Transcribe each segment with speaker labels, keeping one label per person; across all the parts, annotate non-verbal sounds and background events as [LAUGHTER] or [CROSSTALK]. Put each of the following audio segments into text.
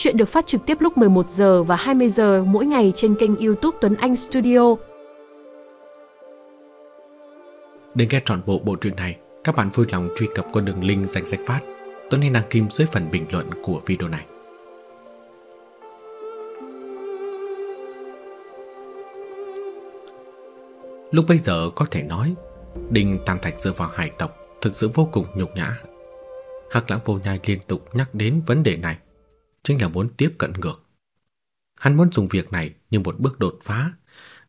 Speaker 1: Chuyện được phát trực tiếp lúc 11 giờ và 20 giờ mỗi ngày trên kênh YouTube Tuấn Anh Studio.
Speaker 2: Để nghe trọn bộ bộ truyện này, các bạn vui lòng truy cập qua đường link danh sách phát Tuấn Anh đăng kim dưới phần bình luận của video này. Lúc bây giờ có thể nói Đinh Tam Thạch rơi vào hải tộc Thực sự vô cùng nhục nhã Hắc lãng vô nhai liên tục nhắc đến vấn đề này Chính là muốn tiếp cận ngược. Hắn muốn dùng việc này như một bước đột phá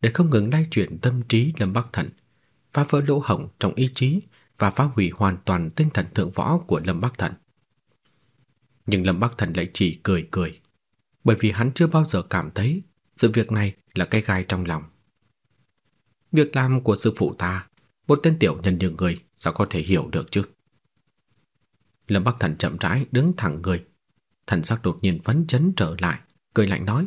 Speaker 2: Để không ngừng lay chuyển tâm trí Lâm Bắc Thần Phá vỡ lỗ hổng trong ý chí Và phá hủy hoàn toàn tinh thần thượng võ của Lâm Bắc Thần. Nhưng Lâm Bắc Thần lại chỉ cười cười Bởi vì hắn chưa bao giờ cảm thấy Sự việc này là cái gai trong lòng. Việc làm của sư phụ ta, một tên tiểu nhân như người sao có thể hiểu được chứ? Lâm Bắc Thần chậm rãi đứng thẳng người, thần sắc đột nhiên phấn chấn trở lại, cười lạnh nói: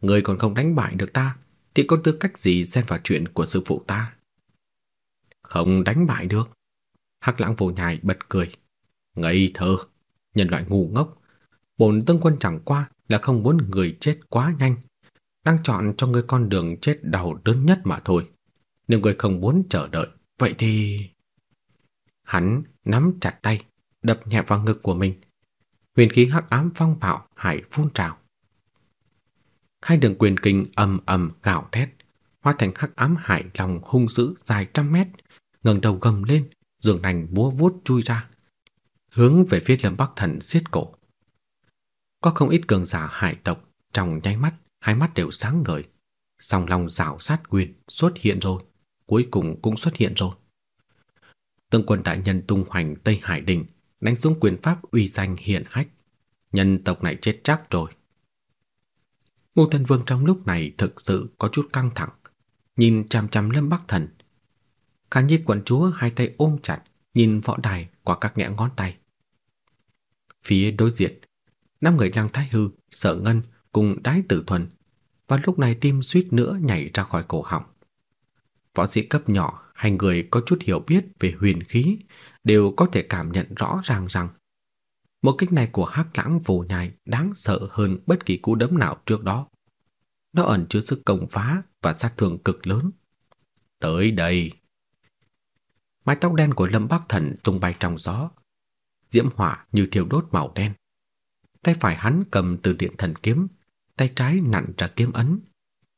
Speaker 2: "Ngươi còn không đánh bại được ta, thì có tư cách gì xen vào chuyện của sư phụ ta?" "Không đánh bại được?" Hắc Lãng Vô Nhai bật cười. "Ngây thơ, nhân loại ngu ngốc, bổn tướng quân chẳng qua là không muốn người chết quá nhanh đang chọn cho ngươi con đường chết đau đớn nhất mà thôi. Nếu ngươi không muốn chờ đợi, vậy thì... Hắn nắm chặt tay, đập nhẹ vào ngực của mình. Huyền khí hắc ám phong bạo hải phun trào. Hai đường quyền kinh ầm ầm gào thét, hóa thành hắc ám hải lòng hung dữ dài trăm mét, ngẩng đầu gầm lên, dường nành búa vuốt chui ra, hướng về phía Lâm Bắc Thần siết cổ. Có không ít cường giả hải tộc trong nháy mắt hai mắt đều sáng ngời. Song long rào sát quyền xuất hiện rồi, cuối cùng cũng xuất hiện rồi. Tương quân đại nhân tung hoành Tây Hải Đình, đánh xuống quyền pháp uy danh hiện hách. Nhân tộc này chết chắc rồi. Ngô Thần Vương trong lúc này thực sự có chút căng thẳng, nhìn chằm chằm Lâm Bắc Thần. Khả Nhi quận chúa hai tay ôm chặt, nhìn võ đài qua các ngẽ ngón tay. Phía đối diện, năm người Lăng Thái Hư, Sở Ngân cùng Đái Tử Thuần, và lúc này tim suýt nữa nhảy ra khỏi cổ họng. Võ sĩ cấp nhỏ hay người có chút hiểu biết về huyền khí đều có thể cảm nhận rõ ràng rằng một kích này của Hắc Lãng Vô Nhai đáng sợ hơn bất kỳ cú đấm nào trước đó. Nó ẩn chứa sức công phá và sát thương cực lớn. Tới đây. Mái tóc đen của Lâm Bắc Thần tung bay trong gió, diễm hỏa như thiêu đốt màu đen. Tay phải hắn cầm từ điện thần kiếm, tay trái nặn ra kiếm ấn,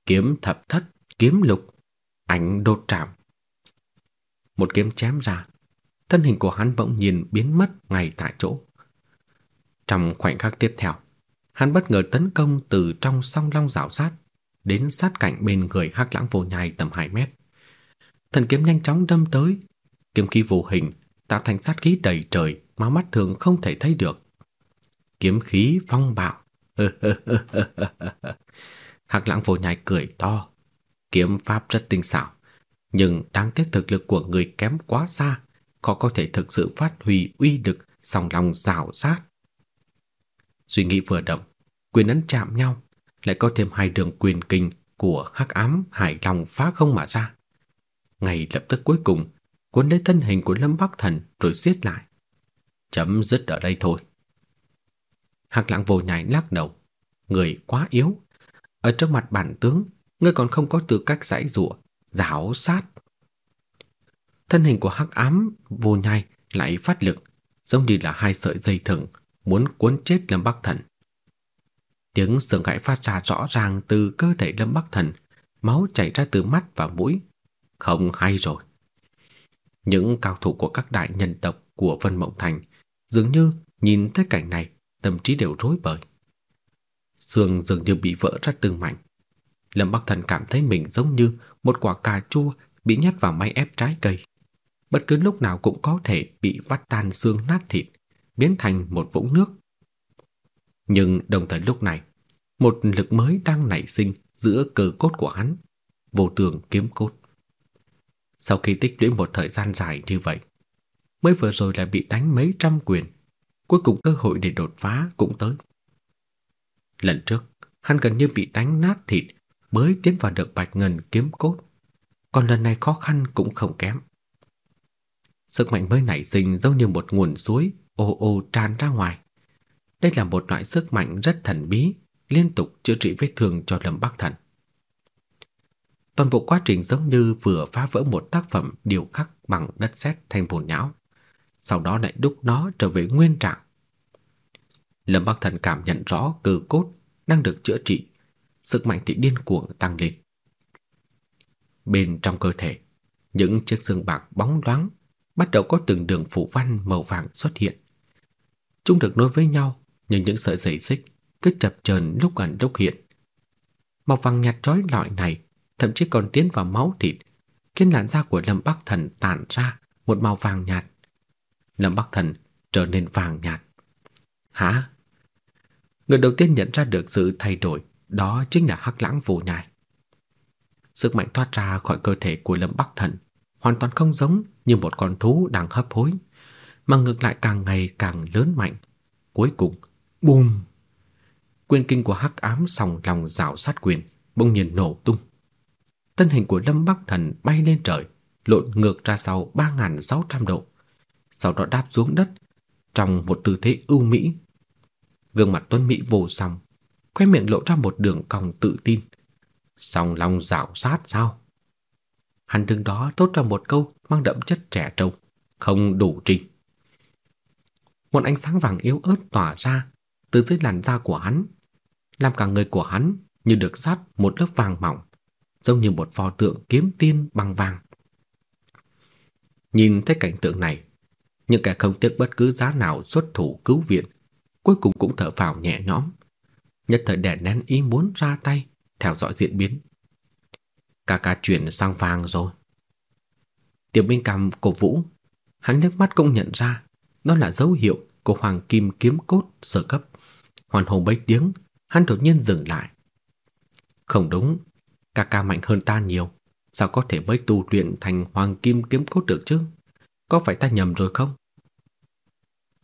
Speaker 2: kiếm thập thất, kiếm lục, ảnh đột trảm. Một kiếm chém ra, thân hình của hắn bỗng nhiên biến mất ngay tại chỗ. Trong khoảnh khắc tiếp theo, hắn bất ngờ tấn công từ trong song long rào sát đến sát cạnh bên người Hắc Lãng Vô Nhai tầm 2 mét. Thần kiếm nhanh chóng đâm tới, kiếm khí vô hình tạo thành sát khí đầy trời mà mắt thường không thể thấy được. Kiếm khí phong bạo, [LAUGHS] Hắc Lãng Vô Nhai cười to, kiếm pháp rất tinh xảo, nhưng đáng tiếc thực lực của người kém quá xa, khó có thể thực sự phát huy uy lực song lòng rào sát. Suy nghĩ vừa động, quyền ấn chạm nhau, lại có thêm hai đường quyền kinh của Hắc Ám Hải Long phá không mà ra. Ngay lập tức cuối cùng, cuốn lấy thân hình của Lâm Bắc Thần rồi siết lại. Chấm dứt ở đây thôi. hắc Lãng vô nhai lắc đầu, người quá yếu, ở trước mặt bản tướng, ngươi còn không có tư cách giải dụa, giáo sát. Thân hình của Hắc Ám vô nhai lại phát lực, giống như là hai sợi dây thừng muốn cuốn chết Lâm Bắc Thần. Tiếng sườn gãy phát ra rõ ràng từ cơ thể Lâm Bắc Thần, máu chảy ra từ mắt và mũi. Không hay rồi. Những cao thủ của các đại nhân tộc của Vân Mộng Thành dường như nhìn thấy cảnh này tâm trí đều rối bời. Xương dường như bị vỡ ra từng mảnh. Lâm Bắc Thần cảm thấy mình giống như một quả cà chua bị nhét vào máy ép trái cây. Bất cứ lúc nào cũng có thể bị vắt tan xương nát thịt, biến thành một vũng nước. Nhưng đồng thời lúc này, một lực mới đang nảy sinh giữa cơ cốt của hắn, vô tường kiếm cốt. Sau khi tích lũy một thời gian dài như vậy, mới vừa rồi lại bị đánh mấy trăm quyền, Cuối cùng cơ hội để đột phá cũng tới. Lần trước, hắn gần như bị đánh nát thịt mới tiến vào được bạch ngân kiếm cốt. Còn lần này khó khăn cũng không kém. Sức mạnh mới nảy sinh giống như một nguồn suối ô ô tràn ra ngoài. Đây là một loại sức mạnh rất thần bí, liên tục chữa trị vết thương cho Lâm Bắc Thần. Toàn bộ quá trình giống như vừa phá vỡ một tác phẩm điêu khắc bằng đất sét thành vụn nhão, sau đó lại đúc nó trở về nguyên trạng. Lâm Bắc Thần cảm nhận rõ cơ cốt đang được chữa trị, sức mạnh thì điên cuồng tăng lên. Bên trong cơ thể, những chiếc xương bạc bóng loáng bắt đầu có từng đường phủ văn màu vàng xuất hiện. Chúng được nối với nhau như những sợi dây xích cứ chập chờn lúc ẩn lúc hiện. Màu vàng nhạt chói lọi này thậm chí còn tiến vào máu thịt, khiến làn da của Lâm Bắc Thần tản ra một màu vàng nhạt. Lâm Bắc Thần trở nên vàng nhạt. Hả? Người đầu tiên nhận ra được sự thay đổi đó chính là Hắc Lãng Vô Nhai. Sức mạnh thoát ra khỏi cơ thể của Lâm Bắc Thần hoàn toàn không giống như một con thú đang hấp hối, mà ngược lại càng ngày càng lớn mạnh. Cuối cùng, bùm! Quyền kinh của Hắc Ám sòng lòng rào sát quyền bỗng nhiên nổ tung. Thân hình của Lâm Bắc Thần bay lên trời, lộn ngược ra sau 3600 độ, sau đó đáp xuống đất trong một tư thế ưu mỹ. Gương mặt Tuấn Mỹ vô song, khóe miệng lộ ra một đường cong tự tin. Song lòng rảo sát sao? Hắn đứng đó tốt ra một câu mang đậm chất trẻ trâu, không đủ trình. Một ánh sáng vàng yếu ớt tỏa ra từ dưới làn da của hắn, làm cả người của hắn như được sát một lớp vàng mỏng, giống như một pho tượng kiếm tiên bằng vàng. Nhìn thấy cảnh tượng này, những kẻ không tiếc bất cứ giá nào xuất thủ cứu viện, cuối cùng cũng thở phào nhẹ nhõm, nhất thời đè nén ý muốn ra tay theo dõi diễn biến. Cả cả chuyển sang vàng rồi. Tiểu binh cầm cổ vũ, hắn nước mắt cũng nhận ra đó là dấu hiệu của hoàng kim kiếm cốt sơ cấp. Hoàn hồn bấy tiếng, hắn đột nhiên dừng lại. Không đúng, ca ca mạnh hơn ta nhiều, sao có thể mới tu luyện thành hoàng kim kiếm cốt được chứ? Có phải ta nhầm rồi không?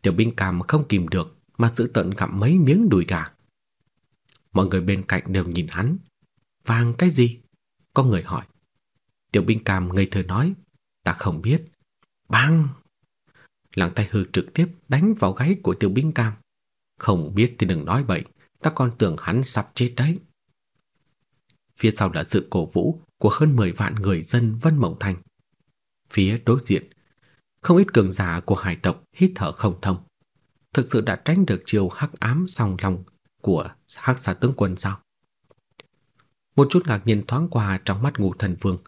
Speaker 2: Tiểu binh cảm không kìm được mà giữ tận gặm mấy miếng đùi gà. Mọi người bên cạnh đều nhìn hắn. Vàng cái gì? Có người hỏi. Tiểu binh cam ngây thơ nói. Ta không biết. Bang! Lặng tay hư trực tiếp đánh vào gáy của tiểu binh cam. Không biết thì đừng nói bậy. Ta còn tưởng hắn sắp chết đấy. Phía sau là sự cổ vũ của hơn 10 vạn người dân Vân Mộng Thành. Phía đối diện, không ít cường giả của hải tộc hít thở không thông. Thực sự đã tránh được chiều hắc ám song lòng của hắc xà tướng quân sao? Một chút ngạc nhiên thoáng qua trong mắt ngũ thần vương.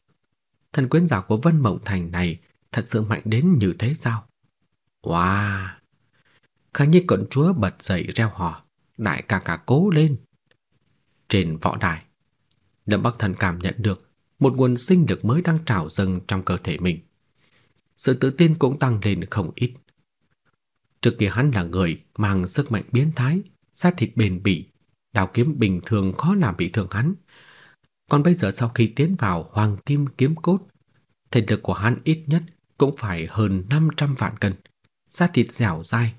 Speaker 2: Thần quyến giả của Vân Mộng Thành này thật sự mạnh đến như thế sao? Wow! khang nhi cận chúa bật dậy reo hò, đại ca ca cố lên. Trên võ đài, Lâm Bắc Thần cảm nhận được một nguồn sinh lực mới đang trào dâng trong cơ thể mình. Sự tự tin cũng tăng lên không ít. Trước kia hắn là người mang sức mạnh biến thái, sát thịt bền bỉ, đao kiếm bình thường khó làm bị thương hắn. Còn bây giờ sau khi tiến vào Hoàng Kim kiếm cốt, thể lực của hắn ít nhất cũng phải hơn 500 vạn cân, da thịt dẻo dai.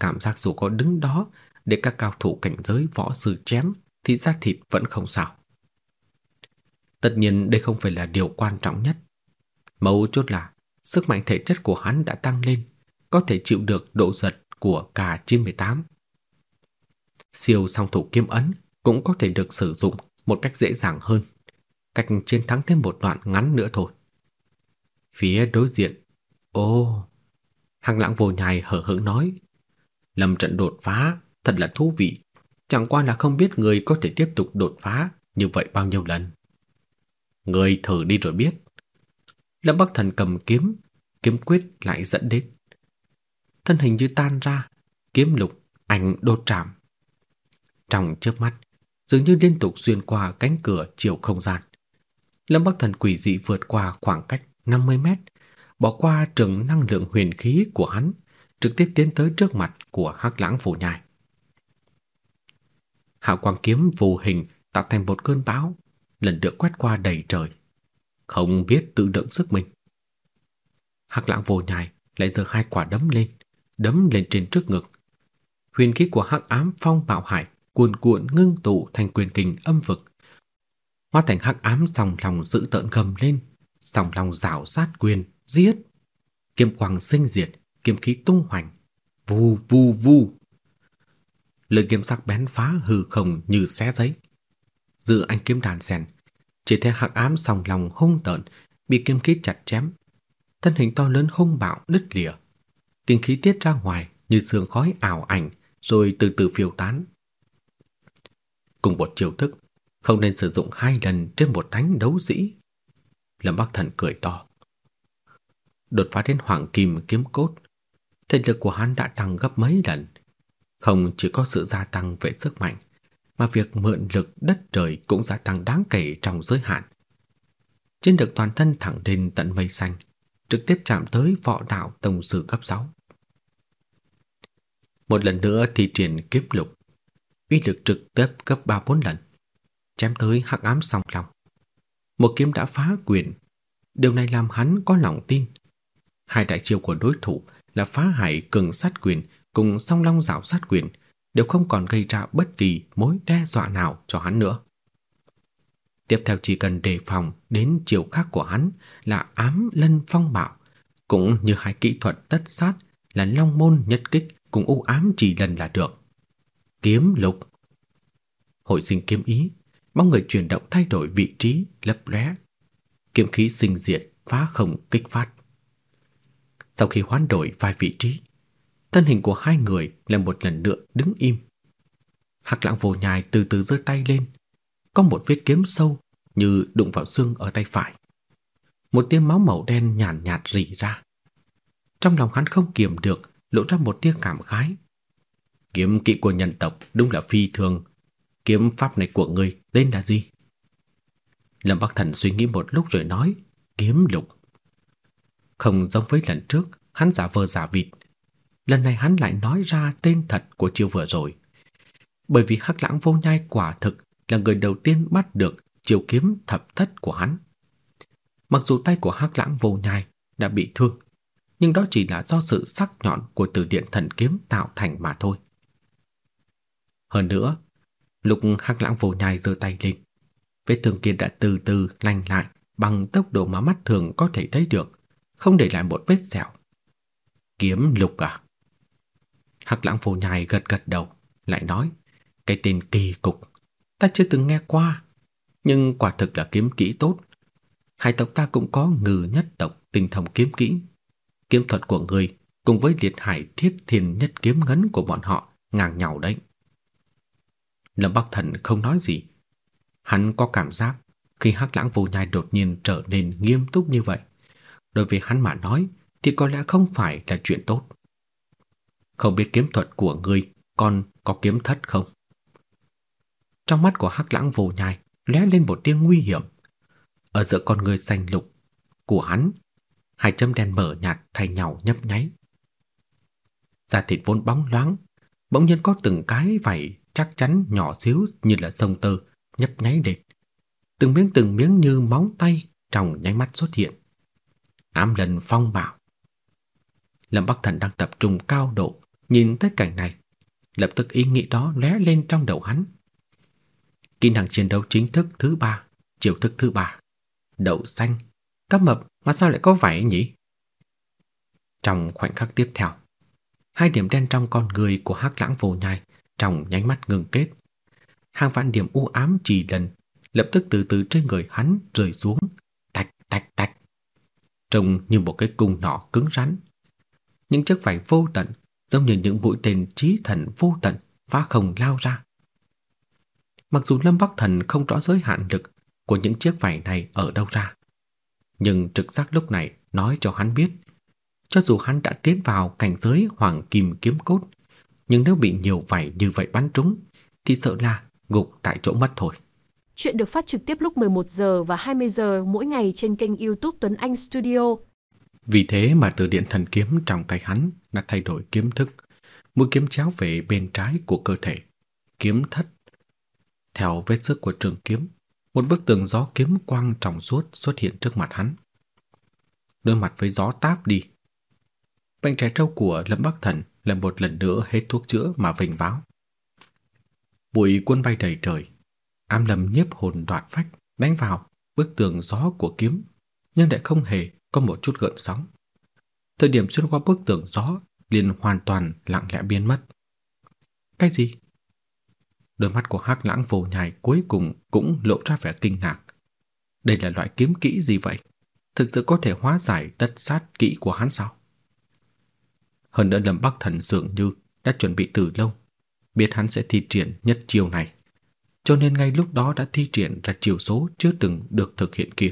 Speaker 2: Cảm giác dù có đứng đó để các cao thủ cảnh giới võ sư chém thì da thịt vẫn không sao. Tất nhiên đây không phải là điều quan trọng nhất. Mấu chốt là sức mạnh thể chất của hắn đã tăng lên, có thể chịu được độ giật của cả 98 Siêu song thủ kiếm ấn cũng có thể được sử dụng một cách dễ dàng hơn, cách chiến thắng thêm một đoạn ngắn nữa thôi. Phía đối diện, ô, Hàng Lãng vô nhai hở hững nói, lâm trận đột phá thật là thú vị, chẳng qua là không biết người có thể tiếp tục đột phá như vậy bao nhiêu lần. Người thử đi rồi biết. Lâm Bắc Thần cầm kiếm, kiếm quyết lại dẫn đến. Thân hình như tan ra, kiếm lục, ảnh đột trảm. Trong chớp mắt, dường như liên tục xuyên qua cánh cửa chiều không gian. Lâm Bắc Thần quỷ dị vượt qua khoảng cách 50 mét, bỏ qua trường năng lượng huyền khí của hắn, trực tiếp tiến tới trước mặt của Hắc Lãng Phù Nhai. Hạo quang kiếm vô hình tạo thành một cơn bão, lần lượt quét qua đầy trời, không biết tự đựng sức mình. Hắc Lãng Vô Nhai lại giơ hai quả đấm lên, đấm lên trên trước ngực. Huyền khí của Hắc Ám Phong Bạo Hải cuồn cuộn ngưng tụ thành quyền kình âm vực. Hóa thành hắc ám sòng lòng giữ tợn gầm lên, sòng lòng rảo sát quyền, giết. Kiếm quang sinh diệt, kiếm khí tung hoành, vù vù vù. lưỡi kiếm sắc bén phá hư không như xé giấy. Giữa anh kiếm đàn sen, chỉ thấy hắc ám sòng lòng hung tợn bị kiếm khí chặt chém. Thân hình to lớn hung bạo đứt lìa. Kinh khí tiết ra ngoài như sương khói ảo ảnh rồi từ từ phiêu tán. Cùng một chiêu thức, không nên sử dụng hai lần trên một thánh đấu sĩ. Lâm Bắc Thần cười to. Đột phá đến hoàng kim kiếm cốt, thể lực của hắn đã tăng gấp mấy lần. Không chỉ có sự gia tăng về sức mạnh, mà việc mượn lực đất trời cũng gia tăng đáng kể trong giới hạn. Trên được toàn thân thẳng lên tận mây xanh, trực tiếp chạm tới võ đạo tông sư cấp 6. Một lần nữa thì triển kiếp lục, uy lực trực tiếp gấp 3-4 lần, chém tới hắc ám song lòng. Một kiếm đã phá quyền, điều này làm hắn có lòng tin. Hai đại chiêu của đối thủ là phá hải cường sát quyền cùng song long rào sát quyền đều không còn gây ra bất kỳ mối đe dọa nào cho hắn nữa. Tiếp theo chỉ cần đề phòng đến chiều khác của hắn là ám lân phong bạo, cũng như hai kỹ thuật tất sát là long môn nhất kích cùng u ám chỉ lần là được. Kiếm lục. Hội sinh kiếm ý, bóng người chuyển động thay đổi vị trí, lấp lóe. Kiếm khí sinh diệt, phá không kích phát. Sau khi hoán đổi vài vị trí, thân hình của hai người lại một lần nữa đứng im. Hắc Lãng Vô Nhai từ từ giơ tay lên, có một vết kiếm sâu như đụng vào xương ở tay phải. Một tia máu màu đen nhàn nhạt, nhạt rỉ ra. Trong lòng hắn không kiềm được, lộ ra một tia cảm khái. Kiếm kỵ của nhân tộc đúng là phi thường. Kiếm pháp này của ngươi tên là gì? Lâm Bắc Thần suy nghĩ một lúc rồi nói, kiếm lục. Không giống với lần trước, hắn giả vờ giả vịt. Lần này hắn lại nói ra tên thật của chiêu vừa rồi. Bởi vì Hắc Lãng Vô Nhai quả thực là người đầu tiên bắt được chiêu kiếm thập thất của hắn. Mặc dù tay của Hắc Lãng Vô Nhai đã bị thương, nhưng đó chỉ là do sự sắc nhọn của từ điện thần kiếm tạo thành mà thôi. Hơn nữa, lúc Hắc Lãng Vô Nhai giơ tay lên, vết thương kia đã từ từ lành lại bằng tốc độ mà mắt thường có thể thấy được, không để lại một vết sẹo. Kiếm lục à? Hắc Lãng Vô Nhai gật gật đầu, lại nói, cái tên kỳ cục, ta chưa từng nghe qua, nhưng quả thực là kiếm kỹ tốt. Hai tộc ta cũng có ngừ nhất tộc tinh thông kiếm kỹ. Kiếm thuật của người cùng với liệt hải thiết thiên nhất kiếm ngấn của bọn họ ngang nhau đấy. Lâm Bắc Thần không nói gì. Hắn có cảm giác khi Hắc Lãng Vô Nhai đột nhiên trở nên nghiêm túc như vậy, đối với hắn mà nói thì có lẽ không phải là chuyện tốt. Không biết kiếm thuật của ngươi còn có kiếm thất không? Trong mắt của Hắc Lãng Vô Nhai lóe lên một tia nguy hiểm. Ở giữa con người xanh lục của hắn, hai chấm đen mở nhạt thay nhau nhấp nháy. Da thịt vốn bóng loáng, bỗng nhiên có từng cái vảy chắc chắn nhỏ xíu như là sông tơ nhấp nháy địch. Từng miếng từng miếng như móng tay trong nháy mắt xuất hiện. Ám lần phong bảo. Lâm Bắc Thần đang tập trung cao độ nhìn tới cảnh này, lập tức ý nghĩ đó lóe lên trong đầu hắn. Kỹ năng chiến đấu chính thức thứ ba, chiêu thức thứ ba. Đậu xanh, cấp mập mà sao lại có vảy nhỉ? Trong khoảnh khắc tiếp theo, hai điểm đen trong con người của Hắc Lãng Vô Nhai trong nháy mắt ngừng kết. Hàng vạn điểm u ám chỉ lần lập tức từ từ trên người hắn rơi xuống, tạch tạch tạch. Trông như một cái cung nỏ cứng rắn. Những chiếc vảy vô tận giống như những mũi tên trí thần vô tận phá không lao ra. Mặc dù Lâm Bắc Thần không rõ giới hạn lực của những chiếc vảy này ở đâu ra, nhưng trực giác lúc này nói cho hắn biết, cho dù hắn đã tiến vào cảnh giới hoàng kim kiếm cốt, nhưng nếu bị nhiều vảy như vậy bắn trúng thì sợ là gục tại chỗ mất thôi.
Speaker 1: Chuyện được phát trực tiếp lúc 11 giờ và 20 giờ mỗi ngày trên kênh YouTube Tuấn Anh Studio.
Speaker 2: Vì thế mà từ điện thần kiếm trong tay hắn đã thay đổi kiếm thức, mũi kiếm chéo về bên trái của cơ thể, kiếm thất theo vết sức của trường kiếm, một bức tường gió kiếm quang trong suốt xuất hiện trước mặt hắn. Đối mặt với gió táp đi. Bệnh trẻ trâu của Lâm Bắc Thần lại một lần nữa hết thuốc chữa mà vinh váo. Bụi cuốn bay đầy trời, ám lâm nhiếp hồn đoạt phách đánh vào bức tường gió của kiếm, nhưng lại không hề có một chút gợn sóng. Thời điểm xuyên qua bức tường gió liền hoàn toàn lặng lẽ biến mất. Cái gì? Đôi mắt của Hắc Lãng Vô Nhai cuối cùng cũng lộ ra vẻ kinh ngạc. Đây là loại kiếm kỹ gì vậy? Thực sự có thể hóa giải tất sát kỹ của hắn sao? Hơn nữa Lâm Bắc Thần dường như đã chuẩn bị từ lâu, biết hắn sẽ thi triển nhất chiêu này, cho nên ngay lúc đó đã thi triển ra chiêu số chưa từng được thực hiện kia.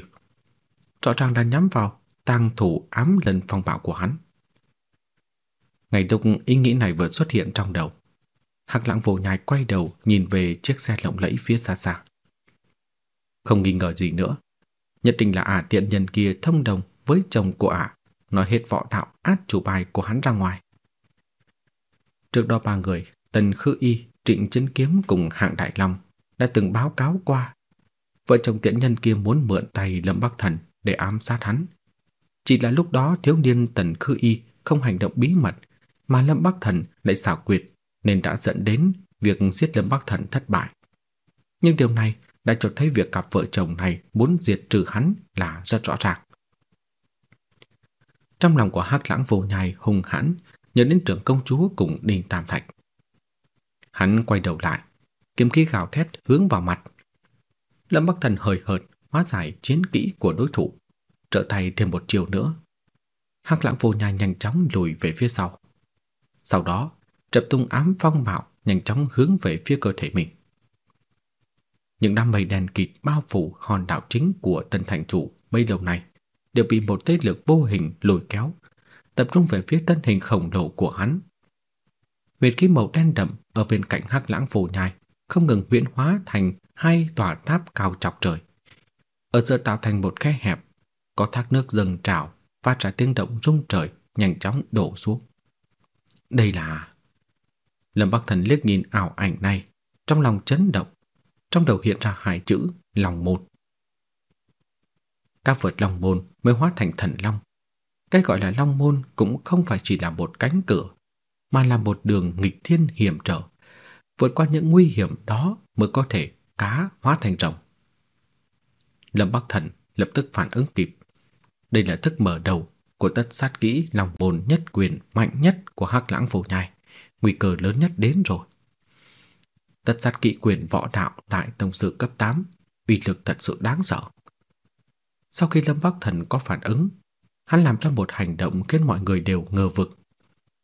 Speaker 2: Rõ ràng là nhắm vào tang thủ ám lần phong bạo của hắn. Ngày lúc ý nghĩ này vừa xuất hiện trong đầu, Hắc Lãng Vô Nhai quay đầu nhìn về chiếc xe lộng lẫy phía xa xa. Không nghi ngờ gì nữa, nhất định là ả tiện nhân kia thông đồng với chồng của ả, nói hết võ đạo át chủ bài của hắn ra ngoài. Trước đó ba người, Tần Khư Y, Trịnh Chấn Kiếm cùng Hạng Đại Long đã từng báo cáo qua vợ chồng tiện nhân kia muốn mượn tay Lâm Bắc Thần để ám sát hắn. Chỉ là lúc đó thiếu niên Tần Khư Y không hành động bí mật, mà Lâm Bắc Thần lại xảo quyệt nên đã dẫn đến việc giết Lâm Bắc Thần thất bại. Nhưng điều này đã cho thấy việc cặp vợ chồng này muốn diệt trừ hắn là rất rõ ràng. Trong lòng của Hắc Lãng Vô Nhai hung hãn, nhớ đến trưởng công chúa cùng Đinh Tam Thạch. Hắn quay đầu lại, kiếm khí gào thét hướng vào mặt. Lâm Bắc Thần hời hợt hóa giải chiến kỹ của đối thủ, trợ tay thêm một chiều nữa. Hắc Lãng Vô Nhai nhanh chóng lùi về phía sau. Sau đó, Trập tung ám phong bạo nhanh chóng hướng về phía cơ thể mình. Những đám mây đen kịt bao phủ hòn đảo chính của Tân Thành Chủ mấy lâu nay đều bị một thế lực vô hình lôi kéo, tập trung về phía thân hình khổng lồ của hắn. Huyệt khí màu đen đậm ở bên cạnh Hắc Lãng Phù Nhai không ngừng huyễn hóa thành hai tòa tháp cao chọc trời. Ở giữa tạo thành một khe hẹp, có thác nước dâng trào, phát ra tiếng động rung trời, nhanh chóng đổ xuống. Đây là Lâm Bắc Thần liếc nhìn ảo ảnh này, trong lòng chấn động, trong đầu hiện ra hai chữ lòng một. Các vượt long môn mới hóa thành thần long. Cái gọi là long môn cũng không phải chỉ là một cánh cửa, mà là một đường nghịch thiên hiểm trở. Vượt qua những nguy hiểm đó mới có thể cá hóa thành rồng. Lâm Bắc Thần lập tức phản ứng kịp. Đây là thức mở đầu của tất sát kỹ lòng môn nhất quyền mạnh nhất của Hắc Lãng Phổ Nhai nguy cơ lớn nhất đến rồi. Tất sát Kỹ quyền võ đạo đại tông sư cấp 8, uy lực thật sự đáng sợ. Sau khi Lâm Bắc Thần có phản ứng, hắn làm ra một hành động khiến mọi người đều ngờ vực.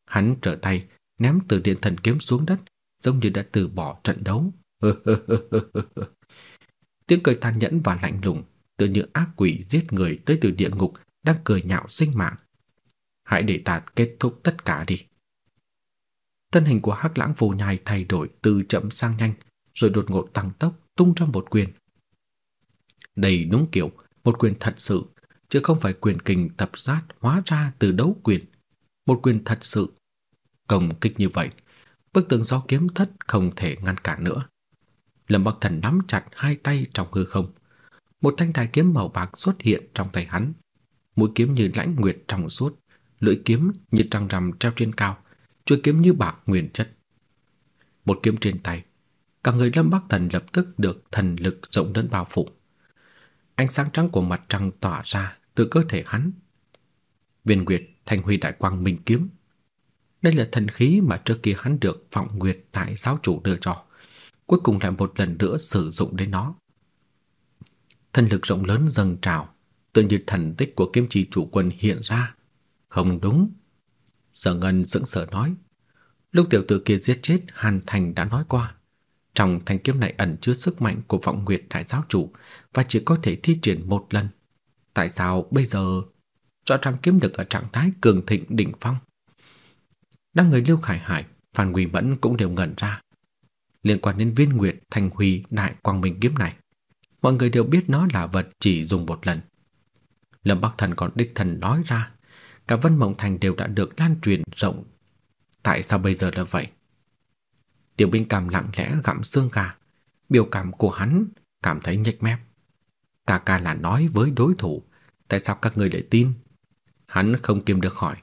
Speaker 2: Hắn trở tay ném từ điện thần kiếm xuống đất, giống như đã từ bỏ trận đấu. [LAUGHS] Tiếng cười tàn nhẫn và lạnh lùng, tựa như ác quỷ giết người tới từ địa ngục đang cười nhạo sinh mạng. Hãy để ta kết thúc tất cả đi. Thân hình của Hắc Lãng Phù Nhai thay đổi từ chậm sang nhanh, rồi đột ngột tăng tốc tung ra một quyền. Đây đúng kiểu một quyền thật sự, chứ không phải quyền kình tập sát hóa ra từ đấu quyền. Một quyền thật sự. Công kích như vậy, bức tường gió kiếm thất không thể ngăn cản nữa. Lâm Bắc Thần nắm chặt hai tay trong hư không. Một thanh đại kiếm màu bạc xuất hiện trong tay hắn. Mũi kiếm như lãnh nguyệt trong suốt, lưỡi kiếm như trăng rằm treo trên cao, chuôi kiếm như bạc nguyên chất. Một kiếm trên tay, cả người Lâm Bắc Thần lập tức được thần lực rộng lớn bao phủ. Ánh sáng trắng của mặt trăng tỏa ra từ cơ thể hắn. Viên Nguyệt thành huy đại quang minh kiếm. Đây là thần khí mà trước kia hắn được Vọng Nguyệt đại giáo chủ đưa cho, cuối cùng lại một lần nữa sử dụng đến nó. Thần lực rộng lớn dâng trào, tự như thần tích của kiếm Chỉ chủ quân hiện ra. Không đúng, Sở Ngân sững sờ nói. Lúc tiểu tử kia giết chết Hàn Thành đã nói qua. Trong thanh kiếm này ẩn chứa sức mạnh của vọng nguyệt đại giáo chủ và chỉ có thể thi triển một lần. Tại sao bây giờ rõ ràng kiếm được ở trạng thái cường thịnh đỉnh phong? Đám người Lưu Khải Hải, Phan Quỳ Mẫn cũng đều ngẩn ra. Liên quan đến viên nguyệt thành huy đại quang minh kiếm này, mọi người đều biết nó là vật chỉ dùng một lần. Lâm Bắc Thần còn đích thần nói ra cả Vân Mộng Thành đều đã được lan truyền rộng. Tại sao bây giờ là vậy? Tiểu binh cảm lặng lẽ gặm xương gà, biểu cảm của hắn cảm thấy nhếch mép. Cà ca là nói với đối thủ, tại sao các người lại tin? Hắn không kiềm được hỏi.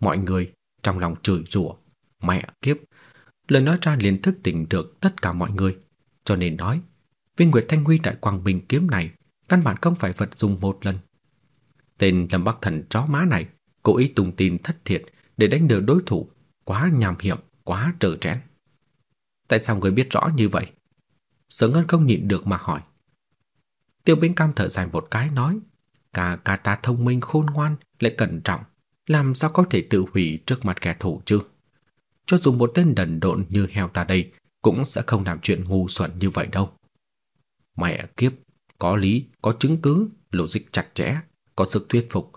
Speaker 2: Mọi người trong lòng chửi rủa, mẹ kiếp. Lời nói ra liền thức tỉnh được tất cả mọi người, cho nên nói, Viên Nguyệt Thanh Huy đại quang bình kiếm này căn bản không phải vật dùng một lần. Tên Lâm Bắc Thần chó má này cố ý tung tin thất thiệt để đánh lừa đối thủ, quá nham hiểm, quá trơ trẽn. Tại sao người biết rõ như vậy? Sở Ngân không nhịn được mà hỏi. Tiêu Bính Cam thở dài một cái nói, cả cả ta thông minh khôn ngoan lại cẩn trọng, làm sao có thể tự hủy trước mặt kẻ thù chứ? Cho dù một tên đần độn như heo ta đây cũng sẽ không làm chuyện ngu xuẩn như vậy đâu. Mẹ kiếp, có lý, có chứng cứ, logic chặt chẽ, có sức thuyết phục.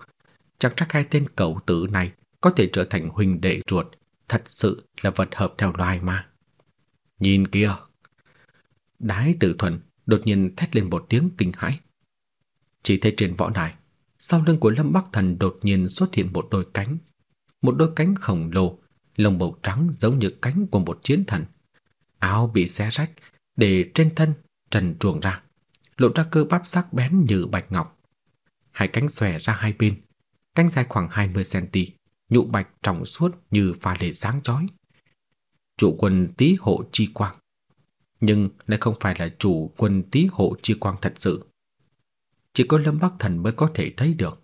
Speaker 2: Chẳng trách hai tên cậu tử này có thể trở thành huynh đệ ruột, thật sự là vật hợp theo loài mà. Nhìn kia. Đái Tử Thuần đột nhiên thét lên một tiếng kinh hãi. Chỉ thấy trên võ đài, sau lưng của Lâm Bắc Thần đột nhiên xuất hiện một đôi cánh, một đôi cánh khổng lồ, lông màu trắng giống như cánh của một chiến thần. Áo bị xé rách, để trên thân trần truồng ra, lộ ra cơ bắp sắc bén như bạch ngọc. Hai cánh xòe ra hai bên, cánh dài khoảng 20 cm, nhụ bạch trong suốt như pha lê sáng chói. Chủ quân Tý Hộ Chi Quang, nhưng lại không phải là chủ quân Tý Hộ Chi Quang thật sự. Chỉ có Lâm Bắc Thần mới có thể thấy được.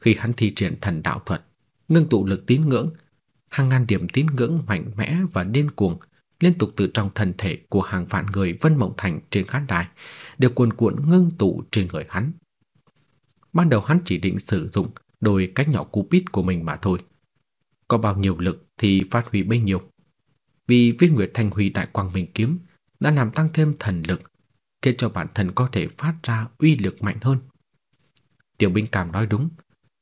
Speaker 2: Khi hắn thi triển thần đạo thuật, ngưng tụ lực tín ngưỡng, hàng ngàn điểm tín ngưỡng mạnh mẽ và điên cuồng liên tục từ trong thân thể của hàng vạn người Vân Mộng Thành trên khán đài đều cuồn cuộn ngưng tụ trên người hắn. Ban đầu hắn chỉ định sử dụng đôi cánh nhỏ cupid của mình mà thôi. Có bao nhiêu lực thì phát huy bấy nhiêu. Vì viên nguyệt thanh huy đại quang minh kiếm đã làm tăng thêm thần lực, khiến cho bản thân có thể phát ra uy lực mạnh hơn. Tiểu binh cảm nói đúng,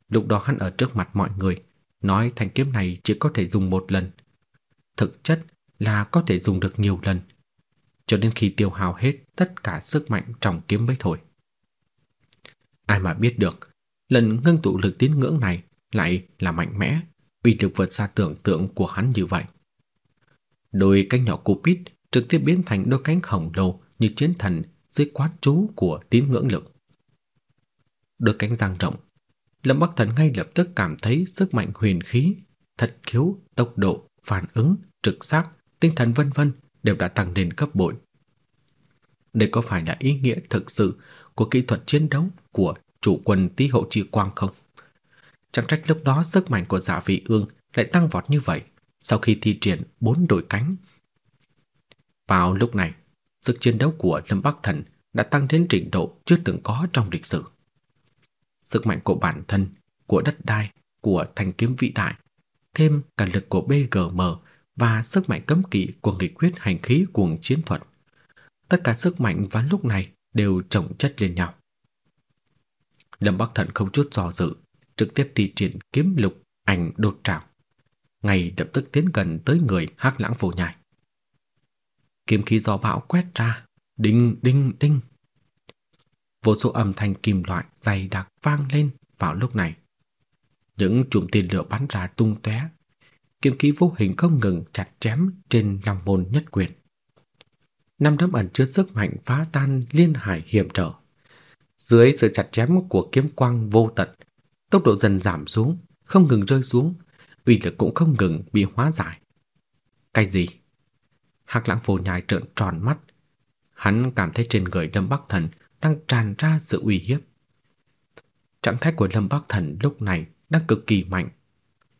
Speaker 2: lúc đó hắn ở trước mặt mọi người, nói thanh kiếm này chỉ có thể dùng một lần. Thực chất là có thể dùng được nhiều lần, cho đến khi tiêu hao hết tất cả sức mạnh trong kiếm mới thôi. Ai mà biết được, lần ngưng tụ lực tín ngưỡng này lại là mạnh mẽ, uy lực vượt xa tưởng tượng của hắn như vậy. Đôi cánh nhỏ Cupid trực tiếp biến thành đôi cánh khổng lồ như chiến thần dưới quát chú của tín ngưỡng lực. Đôi cánh dang rộng, Lâm Bắc Thần ngay lập tức cảm thấy sức mạnh huyền khí, thật khiếu, tốc độ, phản ứng, trực giác, tinh thần vân vân đều đã tăng lên cấp bội. Đây có phải là ý nghĩa thực sự của kỹ thuật chiến đấu của chủ quân tí hậu chi quang không? Chẳng trách lúc đó sức mạnh của giả vị ương lại tăng vọt như vậy sau khi thi triển bốn đội cánh. Vào lúc này, sức chiến đấu của Lâm Bắc Thần đã tăng đến trình độ chưa từng có trong lịch sử. Sức mạnh của bản thân, của đất đai, của thanh kiếm vĩ đại, thêm cả lực của BGM và sức mạnh cấm kỵ của nghịch quyết hành khí cuồng chiến thuật. Tất cả sức mạnh vào lúc này đều chồng chất lên nhau. Lâm Bắc Thần không chút do dự, trực tiếp thi triển kiếm lục ảnh đột trảo, ngay lập tức tiến gần tới người Hắc Lãng phủ Nhai. Kiếm khí gió bão quét ra, đinh đinh đinh. Vô số âm thanh kim loại dày đặc vang lên vào lúc này. Những chùm tiền lửa bắn ra tung tóe, kiếm khí vô hình không ngừng chặt chém trên lòng môn nhất quyền. Năm đấm ẩn chứa sức mạnh phá tan liên hải hiểm trở. Dưới sự chặt chém của kiếm quang vô tận, tốc độ dần giảm xuống, không ngừng rơi xuống, uy lực cũng không ngừng bị hóa giải. Cái gì? Hắc Lãng Vô Nhai trợn tròn mắt, hắn cảm thấy trên người Lâm Bắc Thần đang tràn ra sự uy hiếp. Trạng thái của Lâm Bắc Thần lúc này đang cực kỳ mạnh.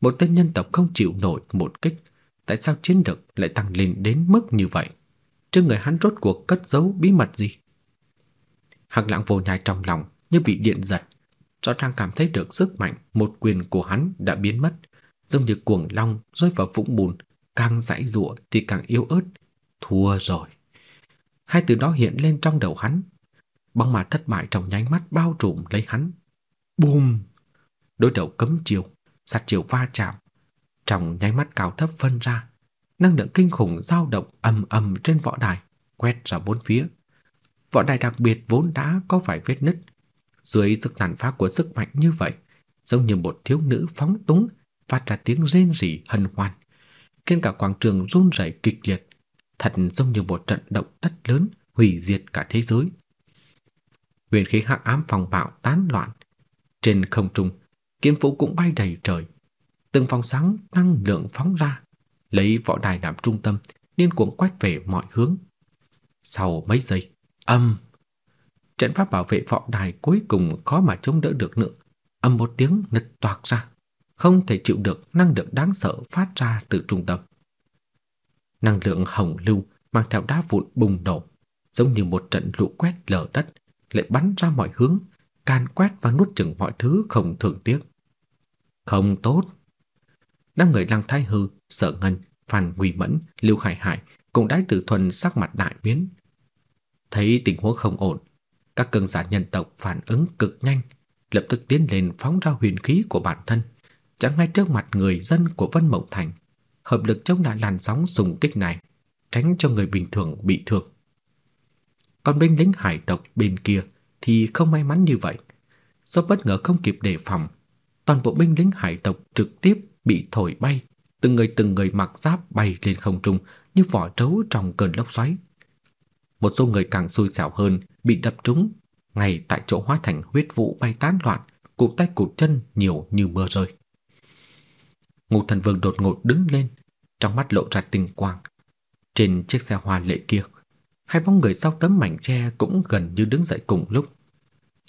Speaker 2: Một tên nhân tộc không chịu nổi một kích, tại sao chiến lực lại tăng lên đến mức như vậy? Trên người hắn rốt cuộc cất giấu bí mật gì? Hắc Lãng Vô Nhai trong lòng như bị điện giật, rõ ràng cảm thấy được sức mạnh một quyền của hắn đã biến mất, giống như cuồng long rơi vào vũng bùn, càng dãy dụa thì càng yếu ớt, thua rồi. Hai từ đó hiện lên trong đầu hắn. Băng mà thất bại trong nháy mắt bao trùm lấy hắn. Bùm! Đối đầu cấm chiều, sát chiều va chạm. Trong nháy mắt cao thấp phân ra, năng lượng kinh khủng dao động ầm ầm trên võ đài, quét ra bốn phía. Võ đài đặc biệt vốn đã có vài vết nứt. Dưới sức tàn phá của sức mạnh như vậy, giống như một thiếu nữ phóng túng phát ra tiếng rên rỉ hân hoan, khiến cả quảng trường run rẩy kịch liệt, thật giống như một trận động đất lớn hủy diệt cả thế giới. Huyền khí hắc ám phòng bạo tán loạn, trên không trung, kiếm vũ cũng bay đầy trời, từng vòng sáng năng lượng phóng ra, lấy võ đài làm trung tâm, điên cuồng quét về mọi hướng. Sau mấy giây, âm. Trận pháp bảo vệ võ đài cuối cùng khó mà chống đỡ được nữa, âm một tiếng nứt toạc ra không thể chịu được năng lượng đáng sợ phát ra từ trung tâm. Năng lượng hồng lưu mang theo đá vụn bùng nổ, giống như một trận lũ quét lở đất, lại bắn ra mọi hướng, can quét và nuốt chửng mọi thứ không thường tiếc. Không tốt. Năm người Lăng Thái Hư, Sở Ngân, Phan Nguy Mẫn, Lưu Khải Hải cùng Đái Tử Thuần sắc mặt đại biến. Thấy tình huống không ổn, các cường giả nhân tộc phản ứng cực nhanh, lập tức tiến lên phóng ra huyền khí của bản thân, chẳng ngay trước mặt người dân của Vân Mộng Thành, hợp lực chống lại làn sóng xung kích này, tránh cho người bình thường bị thương. Còn binh lính hải tộc bên kia thì không may mắn như vậy. Do bất ngờ không kịp đề phòng, toàn bộ binh lính hải tộc trực tiếp bị thổi bay, từng người từng người mặc giáp bay lên không trung như vỏ trấu trong cơn lốc xoáy. Một số người càng xui xẻo hơn bị đập trúng, ngay tại chỗ hóa thành huyết vụ bay tán loạn, cụt tay cụt chân nhiều như mưa rơi. Ngũ Thần Vương đột ngột đứng lên, trong mắt lộ ra tinh quang. Trên chiếc xe hoa lệ kia, hai bóng người sau tấm mảnh tre cũng gần như đứng dậy cùng lúc.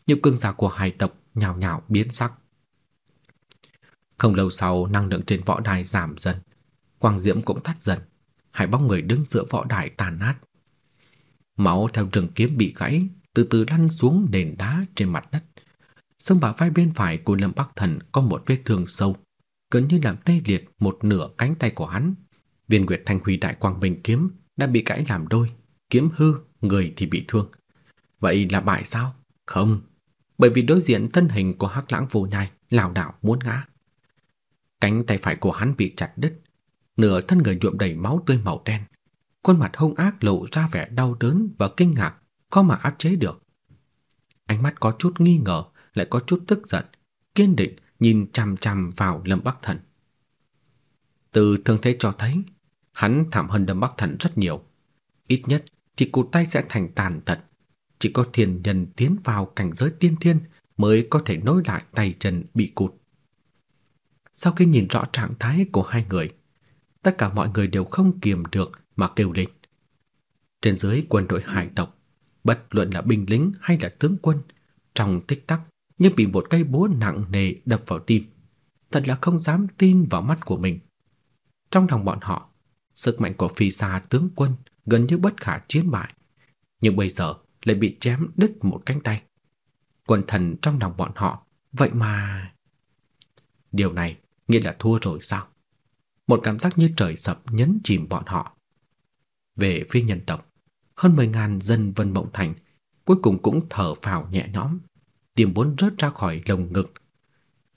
Speaker 2: Nhiều cương giả của hai tộc nhào nhào biến sắc. Không lâu sau, năng lượng trên võ đài giảm dần, quang diễm cũng tắt dần. Hai bóng người đứng giữa võ đài tàn nát. Máu theo trường kiếm bị gãy, từ từ lăn xuống nền đá trên mặt đất. Xương bả vai bên phải của Lâm Bắc Thần có một vết thương sâu, gần như làm tê liệt một nửa cánh tay của hắn. Viên Nguyệt Thanh Huy Đại Quang Bình kiếm đã bị gãy làm đôi, kiếm hư, người thì bị thương. Vậy là bại sao? Không, bởi vì đối diện thân hình của Hắc Lãng Vô Nhai lảo đảo muốn ngã. Cánh tay phải của hắn bị chặt đứt, nửa thân người nhuộm đầy máu tươi màu đen. Khuôn mặt hung ác lộ ra vẻ đau đớn và kinh ngạc, có mà áp chế được. Ánh mắt có chút nghi ngờ, lại có chút tức giận, kiên định nhìn chằm chằm vào Lâm Bắc Thần. Từ thương thế cho thấy, hắn thảm hơn Lâm Bắc Thần rất nhiều. Ít nhất thì cụt tay sẽ thành tàn tật. Chỉ có thiên nhân tiến vào cảnh giới tiên thiên mới có thể nối lại tay chân bị cụt. Sau khi nhìn rõ trạng thái của hai người, tất cả mọi người đều không kiềm được mà kêu lên. Trên dưới quân đội hải tộc, bất luận là binh lính hay là tướng quân, trong tích tắc nhưng bị một cây búa nặng nề đập vào tim. Thật là không dám tin vào mắt của mình. Trong lòng bọn họ, sức mạnh của phi xa tướng quân gần như bất khả chiến bại, nhưng bây giờ lại bị chém đứt một cánh tay. Quân thần trong lòng bọn họ, vậy mà điều này nghĩa là thua rồi sao? Một cảm giác như trời sập nhấn chìm bọn họ. Về phía nhân tộc, hơn 10.000 dân Vân Mộng Thành cuối cùng cũng thở phào nhẹ nhõm, tim muốn rớt ra khỏi lồng ngực.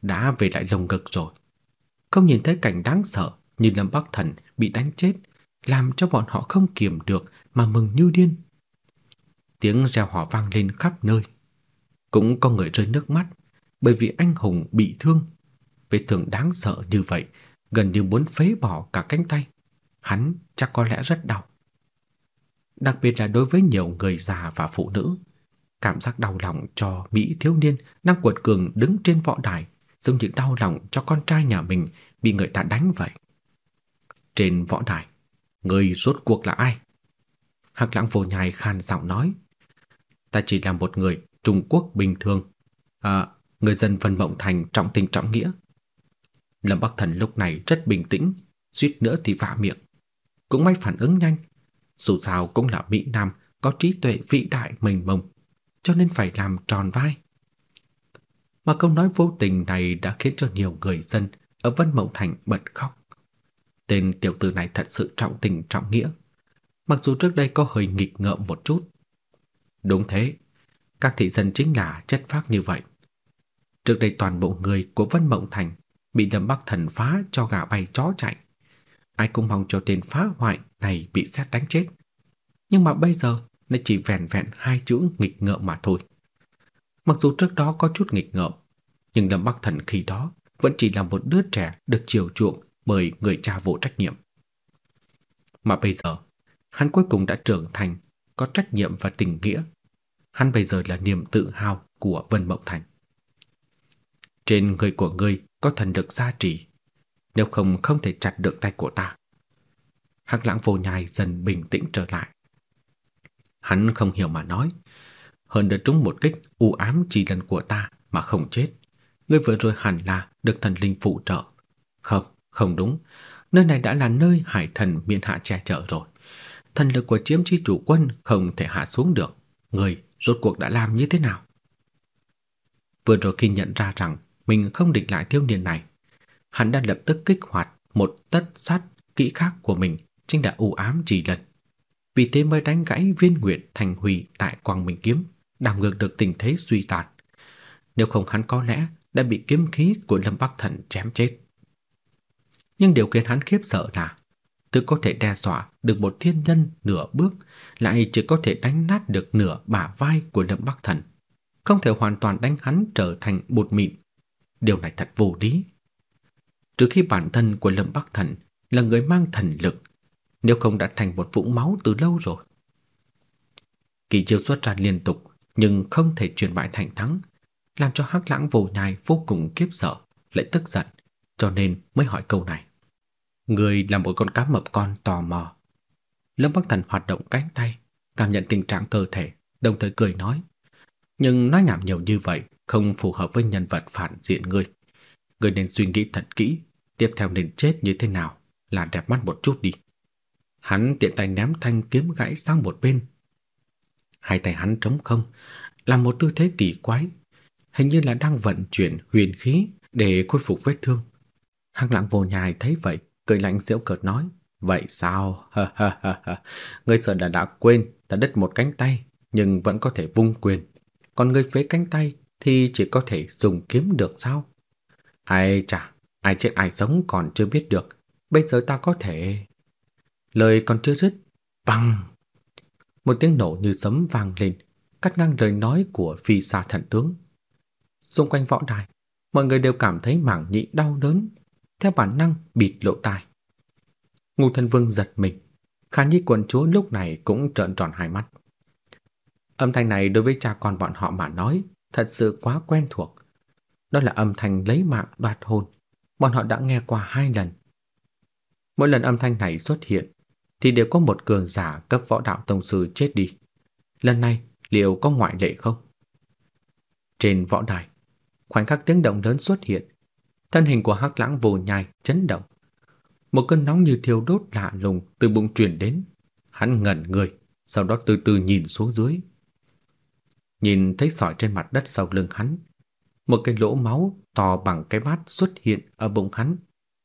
Speaker 2: Đã về lại lồng ngực rồi. Không nhìn thấy cảnh đáng sợ như Lâm Bắc Thần bị đánh chết, làm cho bọn họ không kiềm được mà mừng như điên. Tiếng reo hò vang lên khắp nơi. Cũng có người rơi nước mắt bởi vì anh hùng bị thương. Vết thương đáng sợ như vậy, gần như muốn phế bỏ cả cánh tay. Hắn chắc có lẽ rất đau. Đặc biệt là đối với nhiều người già và phụ nữ, cảm giác đau lòng cho mỹ thiếu niên đang cuột cường đứng trên võ đài, giống như đau lòng cho con trai nhà mình bị người ta đánh vậy. Trên võ đài, người rốt cuộc là ai? hắc Lãng Vô Nhai khan giọng nói, ta chỉ là một người Trung Quốc bình thường, à, người dân Vân Mộng Thành trọng tình trọng nghĩa. Lâm Bắc Thần lúc này rất bình tĩnh, suýt nữa thì vạ miệng. Cũng may phản ứng nhanh, dù sao cũng là Mỹ Nam có trí tuệ vĩ đại mênh mông, cho nên phải làm tròn vai. Mà câu nói vô tình này đã khiến cho nhiều người dân ở Vân Mộng Thành bật khóc. Tên tiểu tử này thật sự trọng tình trọng nghĩa, mặc dù trước đây có hơi nghịch ngợm một chút. Đúng thế, các thị dân chính là chất phác như vậy. Trước đây toàn bộ người của Vân Mộng Thành bị Lâm Bắc Thần phá cho gà bay chó chạy. Ai cũng mong cho tên phá hoại này bị xét đánh chết. Nhưng mà bây giờ nó chỉ vẹn vẹn hai chữ nghịch ngợm mà thôi. Mặc dù trước đó có chút nghịch ngợm, nhưng Lâm Bắc Thần khi đó vẫn chỉ là một đứa trẻ được chiều chuộng bởi người cha vô trách nhiệm. Mà bây giờ, hắn cuối cùng đã trưởng thành, có trách nhiệm và tình nghĩa. Hắn bây giờ là niềm tự hào của Vân Mộng Thành. Trên người của ngươi có thần lực gia trì, nếu không không thể chặt được tay của ta. Hắc Lãng Vô Nhai dần bình tĩnh trở lại. Hắn không hiểu mà nói, hơn được trúng một kích u ám chỉ lần của ta mà không chết. Ngươi vừa rồi hẳn là được thần linh phụ trợ. Không, không đúng. Nơi này đã là nơi hải thần miên hạ che chở rồi. thần lực của chiếm chi chủ quân không thể hạ xuống được. Người rốt cuộc đã làm như thế nào? Vừa rồi khi nhận ra rằng mình không địch lại thiếu niên này, hắn đã lập tức kích hoạt một tất sát kỹ khác của mình, chính là u ám chỉ lần. Vì thế mới đánh gãy viên nguyện thành hủy tại Quang Minh Kiếm, đảo ngược được tình thế suy tàn. Nếu không hắn có lẽ đã bị kiếm khí của Lâm Bắc Thần chém chết. Nhưng điều khiến hắn khiếp sợ là tự có thể đe dọa được một thiên nhân nửa bước, lại chỉ có thể đánh nát được nửa bả vai của Lâm Bắc Thần, không thể hoàn toàn đánh hắn trở thành bột mịn. Điều này thật vô lý. Trừ khi bản thân của Lâm Bắc Thần là người mang thần lực, nếu không đã thành một vũng máu từ lâu rồi. Kỳ chiêu xuất ra liên tục, nhưng không thể chuyển bại thành thắng, làm cho Hắc Lãng Vô Nhai vô cùng kiếp sợ, lại tức giận, cho nên mới hỏi câu này. Người là một con cá mập con tò mò. Lâm Bắc Thần hoạt động cánh tay, cảm nhận tình trạng cơ thể, đồng thời cười nói. Nhưng nói nhảm nhiều như vậy không phù hợp với nhân vật phản diện người. Người nên suy nghĩ thật kỹ, tiếp theo nên chết như thế nào là đẹp mắt một chút đi. Hắn tiện tay ném thanh kiếm gãy sang một bên. Hai tay hắn trống không, làm một tư thế kỳ quái, hình như là đang vận chuyển huyền khí để khôi phục vết thương. Hắc Lãng Vô Nhai thấy vậy, cười lạnh giễu cợt nói: "Vậy sao? Ha ha ha ha. Ngươi sợ là đã quên ta đứt một cánh tay, nhưng vẫn có thể vung quyền. Còn ngươi phế cánh tay thì chỉ có thể dùng kiếm được sao?" Ai chà, ai chết ai sống còn chưa biết được. Bây giờ ta có thể Lời còn chưa dứt, bằng một tiếng nổ như sấm vang lên, cắt ngang lời nói của phi xa thần tướng. Xung quanh võ đài, mọi người đều cảm thấy mảng nhị đau đớn, theo bản năng bịt lỗ tai. Ngô Thân Vương giật mình, Khả Nhi quần chúa lúc này cũng trợn tròn hai mắt. Âm thanh này đối với cha con bọn họ mà nói thật sự quá quen thuộc. Đó là âm thanh lấy mạng đoạt hồn, bọn họ đã nghe qua hai lần. Mỗi lần âm thanh này xuất hiện thì đều có một cường giả cấp võ đạo tông sư chết đi. Lần này liệu có ngoại lệ không? Trên võ đài, khoảnh khắc tiếng động lớn xuất hiện, thân hình của Hắc Lãng Vô Nhai chấn động. Một cơn nóng như thiêu đốt lạ lùng từ bụng truyền đến, hắn ngẩn người, sau đó từ từ nhìn xuống dưới. Nhìn thấy sỏi trên mặt đất sau lưng hắn, một cái lỗ máu to bằng cái bát xuất hiện ở bụng hắn,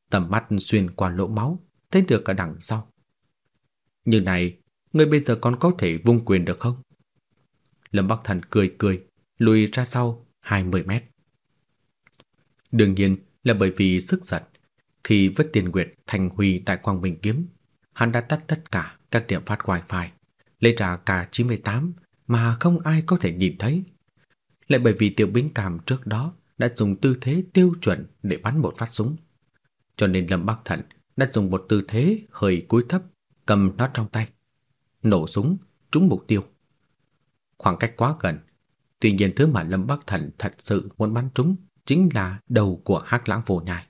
Speaker 2: tầm mắt xuyên qua lỗ máu, thấy được cả đằng sau. Như này, ngươi bây giờ còn có thể vung quyền được không? Lâm Bắc Thần cười cười, lùi ra sau 20 mét. Đương nhiên là bởi vì sức giật. Khi vứt tiền nguyệt thành huy tại Quang Minh Kiếm, hắn đã tắt tất cả các điểm phát wifi, lấy ra cả 98 mà không ai có thể nhìn thấy. Lại bởi vì tiểu binh cảm trước đó đã dùng tư thế tiêu chuẩn để bắn một phát súng. Cho nên Lâm Bắc Thần đã dùng một tư thế hơi cúi thấp cầm nó trong tay. Nổ súng, trúng mục tiêu. Khoảng cách quá gần, tuy nhiên thứ mà Lâm Bắc Thần thật sự muốn bắn trúng chính là đầu của Hắc Lãng Vô Nhai.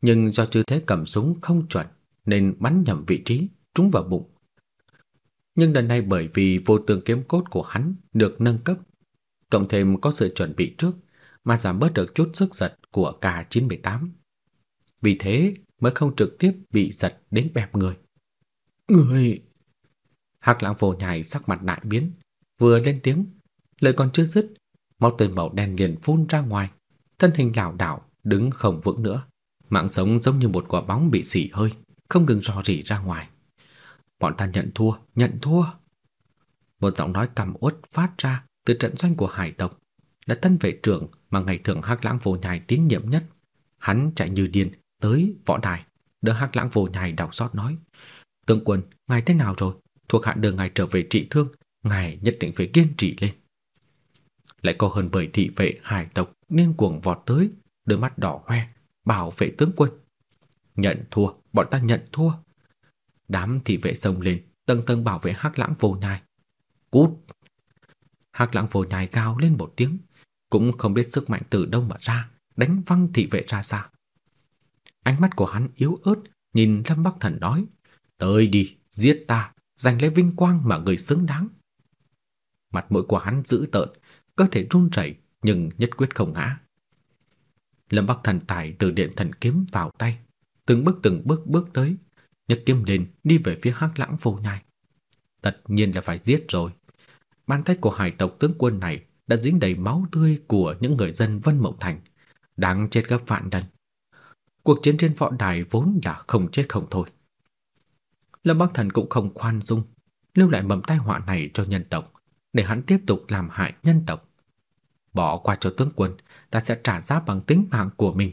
Speaker 2: Nhưng do tư thế cầm súng không chuẩn nên bắn nhầm vị trí, trúng vào bụng. Nhưng lần này bởi vì vô tương kiếm cốt của hắn được nâng cấp, cộng thêm có sự chuẩn bị trước mà giảm bớt được chút sức giật của cả 98. Vì thế mới không trực tiếp bị giật đến bẹp người. Người... Hắc lãng vô nhai sắc mặt đại biến, vừa lên tiếng, lời còn chưa dứt, máu tươi màu đen liền phun ra ngoài, thân hình lảo đảo đứng không vững nữa, mạng sống giống như một quả bóng bị xỉ hơi, không ngừng rò rỉ ra ngoài. Bọn ta nhận thua, nhận thua. Một giọng nói cằm uất phát ra từ trận doanh của hải tộc, là tân vệ trưởng mà ngày thường Hắc Lãng Vô Nhai tín nhiệm nhất. Hắn chạy như điên tới võ đài, đỡ Hắc Lãng Vô Nhai đọc sót nói: Tướng quân, ngài thế nào rồi? Thuộc hạ đưa ngài trở về trị thương, ngài nhất định phải kiên trì lên. Lại có hơn bởi thị vệ hải tộc nên cuồng vọt tới, đôi mắt đỏ hoe, bảo vệ tướng quân. Nhận thua, bọn ta nhận thua. Đám thị vệ xông lên, tầng tầng bảo vệ Hắc Lãng Vô Nhai. Cút! Hắc Lãng Vô Nhai cao lên một tiếng, cũng không biết sức mạnh từ đâu mà ra, đánh văng thị vệ ra xa. Ánh mắt của hắn yếu ớt, nhìn Lâm Bắc Thần nói, Tới đi, giết ta, giành lấy vinh quang mà người xứng đáng. Mặt mũi của hắn dữ tợn, cơ thể run rẩy nhưng nhất quyết không ngã. Lâm Bắc Thần tài từ điện thần kiếm vào tay, từng bước từng bước bước tới, nhấc kiếm lên đi về phía Hắc Lãng Vô Nhai. tất nhiên là phải giết rồi. Bàn tay của hải tộc tướng quân này đã dính đầy máu tươi của những người dân Vân Mộng Thành, đáng chết gấp vạn lần. Cuộc chiến trên võ đài vốn là không chết không thôi. Lâm Bắc Thần cũng không khoan dung, lưu lại mầm tai họa này cho nhân tộc, để hắn tiếp tục làm hại nhân tộc. Bỏ qua cho tướng quân, ta sẽ trả giá bằng tính mạng của mình.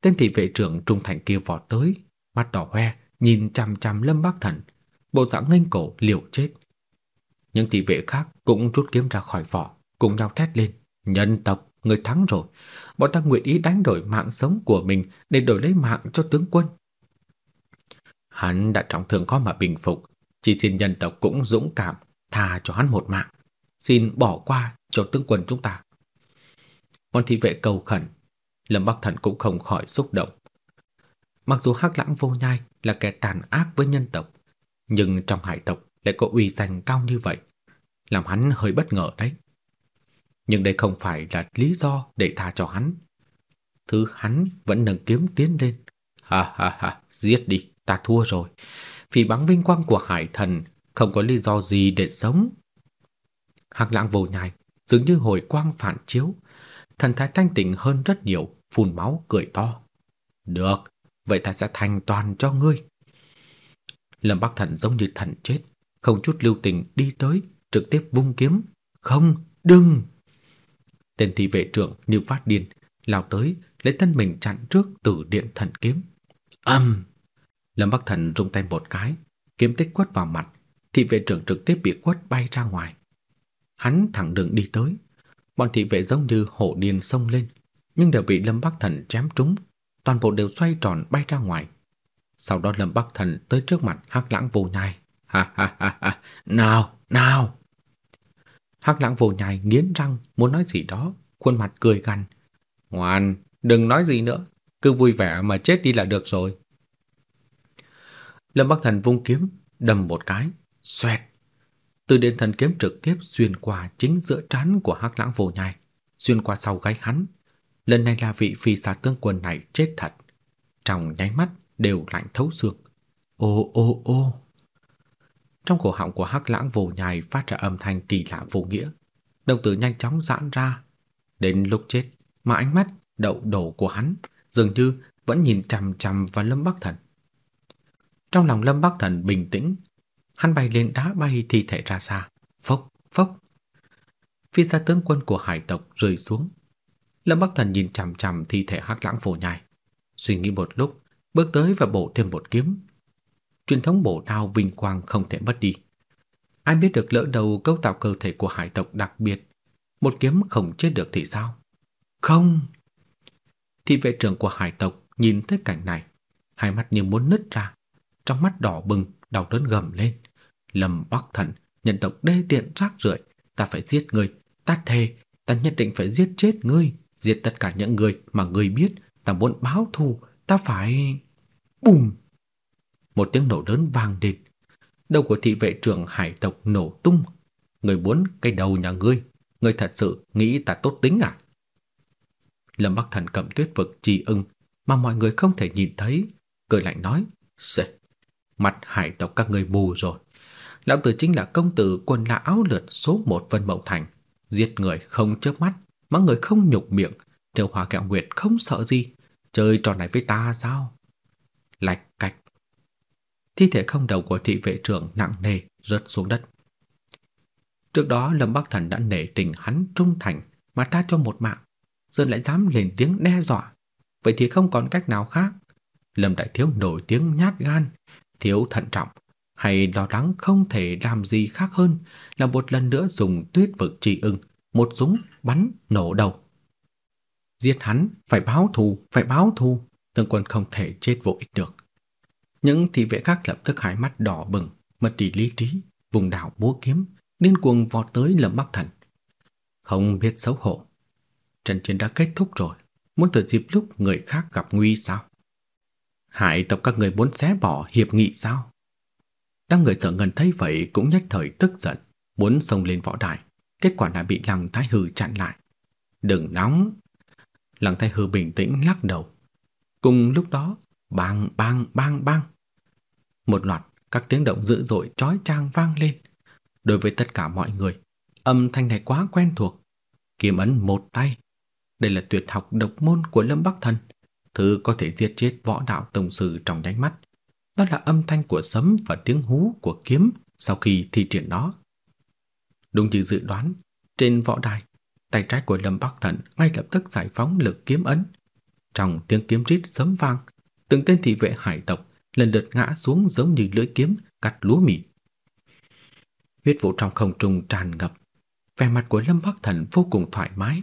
Speaker 2: Tên thị vệ trưởng trung thành kia vọt tới, mắt đỏ hoe, nhìn chằm chằm Lâm Bắc Thần, bộ dạng nghênh cổ liều chết. Những thị vệ khác cũng rút kiếm ra khỏi vỏ, cùng nhau thét lên, "Nhân tộc, người thắng rồi, bọn ta nguyện ý đánh đổi mạng sống của mình để đổi lấy mạng cho tướng quân." Hắn đã trọng thương khó mà bình phục, chỉ xin nhân tộc cũng dũng cảm tha cho hắn một mạng, xin bỏ qua cho tướng quân chúng ta. Bọn thị vệ cầu khẩn, Lâm Bắc Thần cũng không khỏi xúc động. Mặc dù Hắc Lãng Vô Nhai là kẻ tàn ác với nhân tộc, nhưng trong hải tộc lại có uy danh cao như vậy, làm hắn hơi bất ngờ đấy. Nhưng đây không phải là lý do để tha cho hắn. Thứ hắn vẫn nâng kiếm tiến lên. Ha ha ha, giết đi, ta thua rồi. Vì bắn vinh quang của hải thần không có lý do gì để sống. hạc lãng vô nhai, dường như hồi quang phản chiếu, thần thái thanh tịnh hơn rất nhiều, phun máu cười to. Được, vậy ta sẽ thành toàn cho ngươi. Lâm Bắc Thần giống như thần chết, không chút lưu tình đi tới, trực tiếp vung kiếm. Không, đừng! Tên thị vệ trưởng như phát điên, lao tới, lấy thân mình chặn trước tử điện thần kiếm. Âm! Lâm Bắc Thần rung tay một cái, kiếm tích quất vào mặt, thị vệ trưởng trực tiếp bị quất bay ra ngoài. Hắn thẳng đường đi tới, bọn thị vệ giống như hổ điên xông lên, nhưng đều bị Lâm Bắc Thần chém trúng, toàn bộ đều xoay tròn bay ra ngoài. Sau đó Lâm Bắc Thần tới trước mặt Hắc Lãng Vô Nhai. Ha ha ha ha, nào, nào. Hắc Lãng Vô Nhai nghiến răng muốn nói gì đó, khuôn mặt cười gằn. Ngoan, đừng nói gì nữa, cứ vui vẻ mà chết đi là được rồi. Lâm Bắc Thần vung kiếm, đâm một cái, xoẹt. Từ điện thần kiếm trực tiếp xuyên qua chính giữa trán của Hắc Lãng Vô Nhai, xuyên qua sau gáy hắn. Lần này là vị phi xà tương quân này chết thật. Trong nháy mắt đều lạnh thấu xương. Ô ô ô. Trong cổ họng của Hắc Lãng Vô Nhai phát ra âm thanh kỳ lạ vô nghĩa. Đồng tử nhanh chóng giãn ra. Đến lúc chết, mà ánh mắt đậu đổ của hắn dường như vẫn nhìn chằm chằm vào Lâm Bắc Thần. Trong lòng Lâm Bắc Thần bình tĩnh, hắn bay lên đá bay thi thể ra xa, phốc phốc. Phi xa tướng quân của hải tộc rơi xuống. Lâm Bắc Thần nhìn chằm chằm thi thể Hắc Lãng Phổ Nhai, suy nghĩ một lúc, bước tới và bổ thêm một kiếm. Truyền thống bổ đao vinh quang không thể mất đi. Ai biết được lỡ đầu cấu tạo cơ thể của hải tộc đặc biệt, một kiếm không chết được thì sao? Không. Thị vệ trưởng của hải tộc nhìn thấy cảnh này, hai mắt như muốn nứt ra, trong mắt đỏ bừng, đau đớn gầm lên. Lâm Bắc Thần, nhân tộc đê tiện rác rưởi, ta phải giết ngươi, ta thề, ta nhất định phải giết chết ngươi, giết tất cả những người mà ngươi biết, ta muốn báo thù, ta phải bùm. Một tiếng nổ lớn vang lên. Đầu của thị vệ trưởng hải tộc nổ tung. Người muốn cái đầu nhà ngươi, ngươi thật sự nghĩ ta tốt tính à? Lâm Bắc Thần cầm tuyết vực trì ưng mà mọi người không thể nhìn thấy, cười lạnh nói: "Sẽ Mặt hải tộc các người mù rồi. Lão tử chính là công tử quần lão áo lượt số một Vân Mộng Thành. Giết người không chớp mắt, mắng người không nhục miệng. Trêu hòa kẹo nguyệt không sợ gì. Chơi trò này với ta sao? Lạch cạch. Thi thể không đầu của thị vệ trưởng nặng nề rớt xuống đất. Trước đó Lâm Bắc Thần đã nể tình hắn trung thành mà tha cho một mạng, giờ lại dám lên tiếng đe dọa, vậy thì không còn cách nào khác. Lâm đại thiếu nổi tiếng nhát gan, thiếu thận trọng hay lo lắng không thể làm gì khác hơn là một lần nữa dùng tuyết vực trì ưng, một súng bắn nổ đầu. Giết hắn, phải báo thù, phải báo thù, tướng quân không thể chết vô ích được. Những thị vệ khác lập tức hai mắt đỏ bừng, mất đi lý trí, vùng đảo búa kiếm, điên cuồng vọt tới Lâm Bắc Thần. Không biết xấu hổ. Trận chiến đã kết thúc rồi, muốn từ dịp lúc người khác gặp nguy sao? Hải tộc các người muốn xé bỏ hiệp nghị sao? Đám người sợ ngần thấy vậy cũng nhất thời tức giận, muốn xông lên võ đài, kết quả đã bị Lăng Thái Hư chặn lại. "Đừng nóng." Lăng Thái Hư bình tĩnh lắc đầu. Cùng lúc đó, bang bang bang bang, một loạt các tiếng động dữ dội chói chang vang lên. Đối với tất cả mọi người, âm thanh này quá quen thuộc. Kiếm ấn một tay. Đây là tuyệt học độc môn của Lâm Bắc Thần, thứ có thể giết chết võ đạo tổng sư trong nháy mắt. Đó là âm thanh của sấm và tiếng hú của kiếm sau khi thi triển nó. Đúng như dự đoán, trên võ đài, tay trái của Lâm Bắc Thần ngay lập tức giải phóng lực kiếm ấn. Trong tiếng kiếm rít sấm vang, từng tên thị vệ hải tộc lần lượt ngã xuống giống như lưỡi kiếm cắt lúa mì. Huyết vụ trong không trung tràn ngập, vẻ mặt của Lâm Bắc Thần vô cùng thoải mái.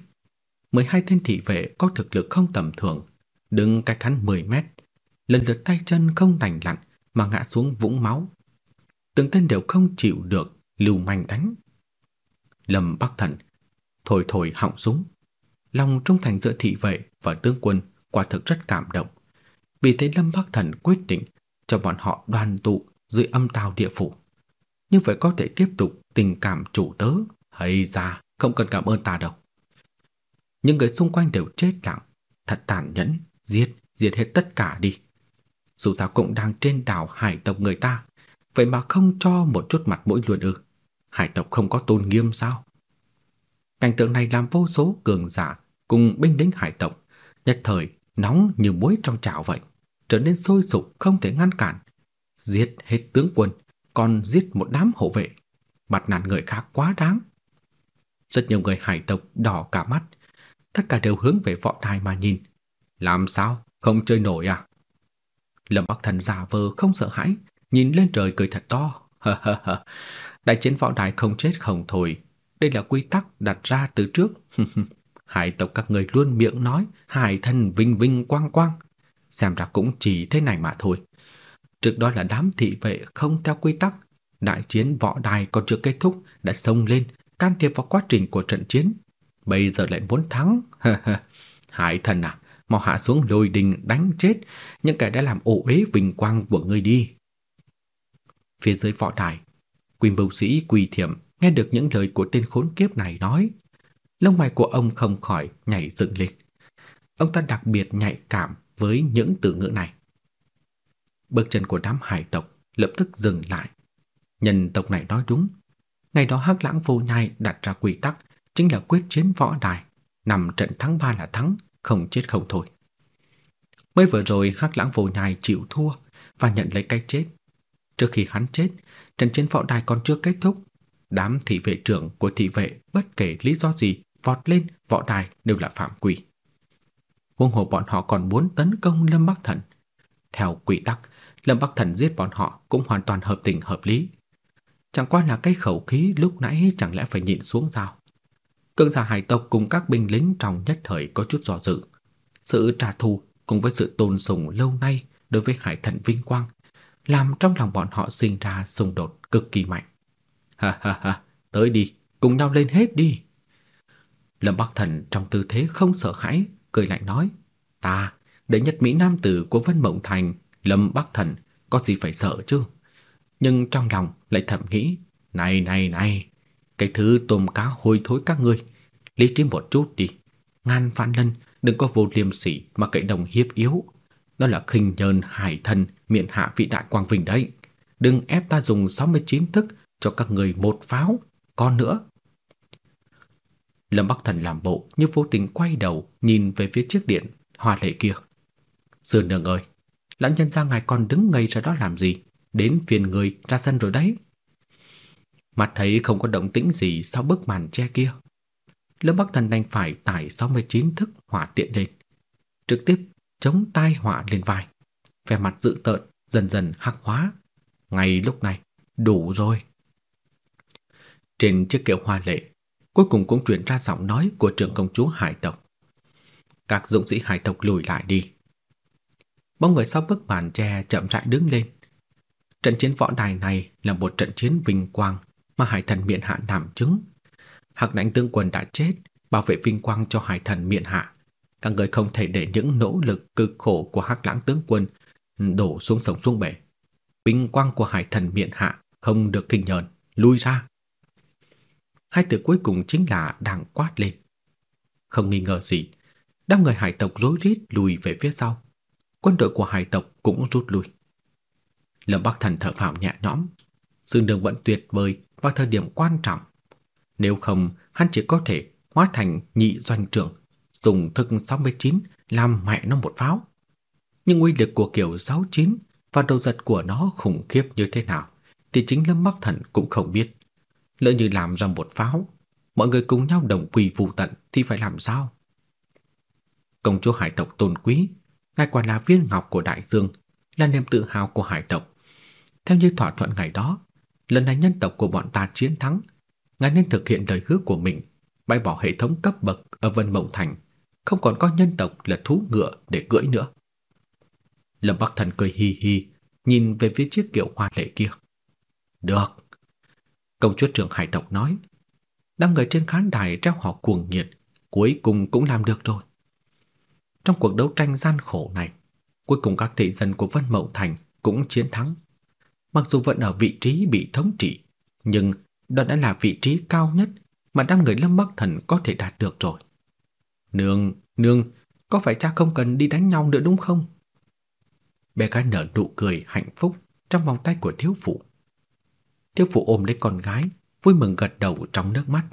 Speaker 2: 12 tên thị vệ có thực lực không tầm thường, đứng cách hắn 10 mét, lần lượt tay chân không lành lặn mà ngã xuống vũng máu. Từng tên đều không chịu được lưu manh đánh. Lâm Bắc Thần thổi thổi họng súng. Lòng trung thành giữa thị vệ và tướng quân quả thực rất cảm động. Vì thế Lâm Bắc Thần quyết định cho bọn họ đoàn tụ dưới âm tào địa phủ. Nhưng phải có thể tiếp tục tình cảm chủ tớ hay ra không cần cảm ơn ta đâu. Những người xung quanh đều chết lặng, thật tàn nhẫn, giết, giết hết tất cả đi. Dù sao cũng đang trên đảo hải tộc người ta, vậy mà không cho một chút mặt mũi luôn ư. Hải tộc không có tôn nghiêm sao? Cảnh tượng này làm vô số cường giả cùng binh lính hải tộc nhất thời nóng như muối trong chảo vậy, trở nên sôi sục không thể ngăn cản. Giết hết tướng quân, còn giết một đám hộ vệ, mặt nạt người khác quá đáng. Rất nhiều người hải tộc đỏ cả mắt, tất cả đều hướng về võ đài mà nhìn. Làm sao? Không chơi nổi à? Lâm Bắc Thần giả vờ không sợ hãi, nhìn lên trời cười thật to. [LAUGHS] Đại chiến võ đài không chết không thôi, đây là quy tắc đặt ra từ trước. [LAUGHS] Hải tộc các người luôn miệng nói hải thần vinh vinh quang quang, xem ra cũng chỉ thế này mà thôi. Trước đó là đám thị vệ không theo quy tắc, đại chiến võ đài còn chưa kết thúc đã xông lên can thiệp vào quá trình của trận chiến. Bây giờ lại muốn thắng. [LAUGHS] hải thần à, mà hạ xuống lôi đình đánh chết những kẻ đã làm ổ uế vinh quang của ngươi đi. Phía dưới võ đài, Quỳnh bầu sĩ Quỳ Thiểm nghe được những lời của tên khốn kiếp này nói, lông mày của ông không khỏi nhảy dựng lên. Ông ta đặc biệt nhạy cảm với những từ ngữ này. Bước chân của đám hải tộc lập tức dừng lại. Nhân tộc này nói đúng. Ngày đó Hắc Lãng Vô Nhai đặt ra quy tắc chính là quyết chiến võ đài, nằm trận thắng ba là thắng, không chết không thôi. Mới vừa rồi Hắc Lãng Vô Nhai chịu thua và nhận lấy cái chết. Trước khi hắn chết, trận chiến võ đài còn chưa kết thúc, đám thị vệ trưởng của thị vệ bất kể lý do gì vọt lên võ đài đều là phạm quỷ. Huống hồ bọn họ còn muốn tấn công Lâm Bắc Thần. Theo quy tắc, Lâm Bắc Thần giết bọn họ cũng hoàn toàn hợp tình hợp lý. Chẳng qua là cái khẩu khí lúc nãy chẳng lẽ phải nhịn xuống sao? Cường giả hải tộc cùng các binh lính trong nhất thời có chút do dự. Sự trả thù cùng với sự tôn sùng lâu nay đối với hải thần vinh quang làm trong lòng bọn họ sinh ra xung đột cực kỳ mạnh. Ha ha ha, tới đi, cùng nhau lên hết đi. Lâm Bắc Thần trong tư thế không sợ hãi, cười lạnh nói, ta, đệ nhất Mỹ Nam tử của Vân Mộng Thành, Lâm Bắc Thần, có gì phải sợ chứ? Nhưng trong lòng lại thầm nghĩ, này này này, cái thứ tôm cá hôi thối các ngươi, lý trí một chút đi. Ngàn phản lân, đừng có vô liêm sỉ mà cậy đồng hiếp yếu. Đó là khinh nhơn hải thần miện hạ vị đại quang vinh đấy. Đừng ép ta dùng 69 thức cho các người một pháo, con nữa. Lâm Bắc Thần làm bộ như vô tình quay đầu nhìn về phía chiếc điện hoa lệ kia. Sư nương ơi, lãnh nhân ra ngài còn đứng ngây ra đó làm gì? Đến phiền người ra sân rồi đấy. Mặt thấy không có động tĩnh gì sau bức màn che kia. Lâm Bắc Thần đành phải tải 69 thức hỏa tiện lên. Trực tiếp chống tai họa lên vai. Vẻ mặt dự tợn dần dần hắc hóa. Ngay lúc này, đủ rồi. Trên chiếc kiệu hoa lệ, cuối cùng cũng truyền ra giọng nói của trưởng công chúa hải tộc. Các dũng sĩ hải tộc lùi lại đi. Bóng người sau bức màn che chậm rãi đứng lên. Trận chiến võ đài này là một trận chiến vinh quang mà hải thần miện hạ đảm chứng. Hạc đánh tướng quân đã chết, bảo vệ vinh quang cho hải thần miện hạ. Các người không thể để những nỗ lực cực khổ của hắc lãng tướng quân đổ xuống sông xuống bể. Vinh quang của hải thần miện hạ không được kinh nhờn, lui ra. Hai từ cuối cùng chính là đang quát lên. Không nghi ngờ gì, đám người hải tộc rối rít lùi về phía sau. Quân đội của hải tộc cũng rút lui. Lâm Bắc Thần thở phào nhẹ nhõm, Dương Đường vẫn tuyệt vời vào thời điểm quan trọng. Nếu không, hắn chỉ có thể hóa thành nhị doanh trưởng, dùng thực 69 làm mẹ nó một pháo. Nhưng uy lực của kiểu 69 và đầu giật của nó khủng khiếp như thế nào thì chính Lâm Bắc Thần cũng không biết. Lỡ như làm ra một pháo, mọi người cùng nhau đồng quỳ vụ tận thì phải làm sao? Công chúa hải tộc tôn quý, ngài quả là viên ngọc của đại dương, là niềm tự hào của hải tộc. Theo như thỏa thuận ngày đó, lần này nhân tộc của bọn ta chiến thắng, ngài nên thực hiện lời hứa của mình, bãi bỏ hệ thống cấp bậc ở Vân Mộng Thành, không còn coi nhân tộc là thú ngựa để cưỡi nữa. Lâm Bắc Thần cười hi hi, nhìn về phía chiếc kiệu hoa lệ kia. Được. Công chúa trưởng hải tộc nói. Đám người trên khán đài treo họ cuồng nhiệt, cuối cùng cũng làm được rồi. Trong cuộc đấu tranh gian khổ này, cuối cùng các thị dân của Vân Mộng Thành cũng chiến thắng. Mặc dù vẫn ở vị trí bị thống trị, nhưng đó đã là vị trí cao nhất mà đám người Lâm Bắc Thần có thể đạt được rồi. Nương, nương, có phải cha không cần đi đánh nhau nữa đúng không? Bé gái nở nụ cười hạnh phúc trong vòng tay của thiếu phụ. Thiếu phụ ôm lấy con gái, vui mừng gật đầu trong nước mắt.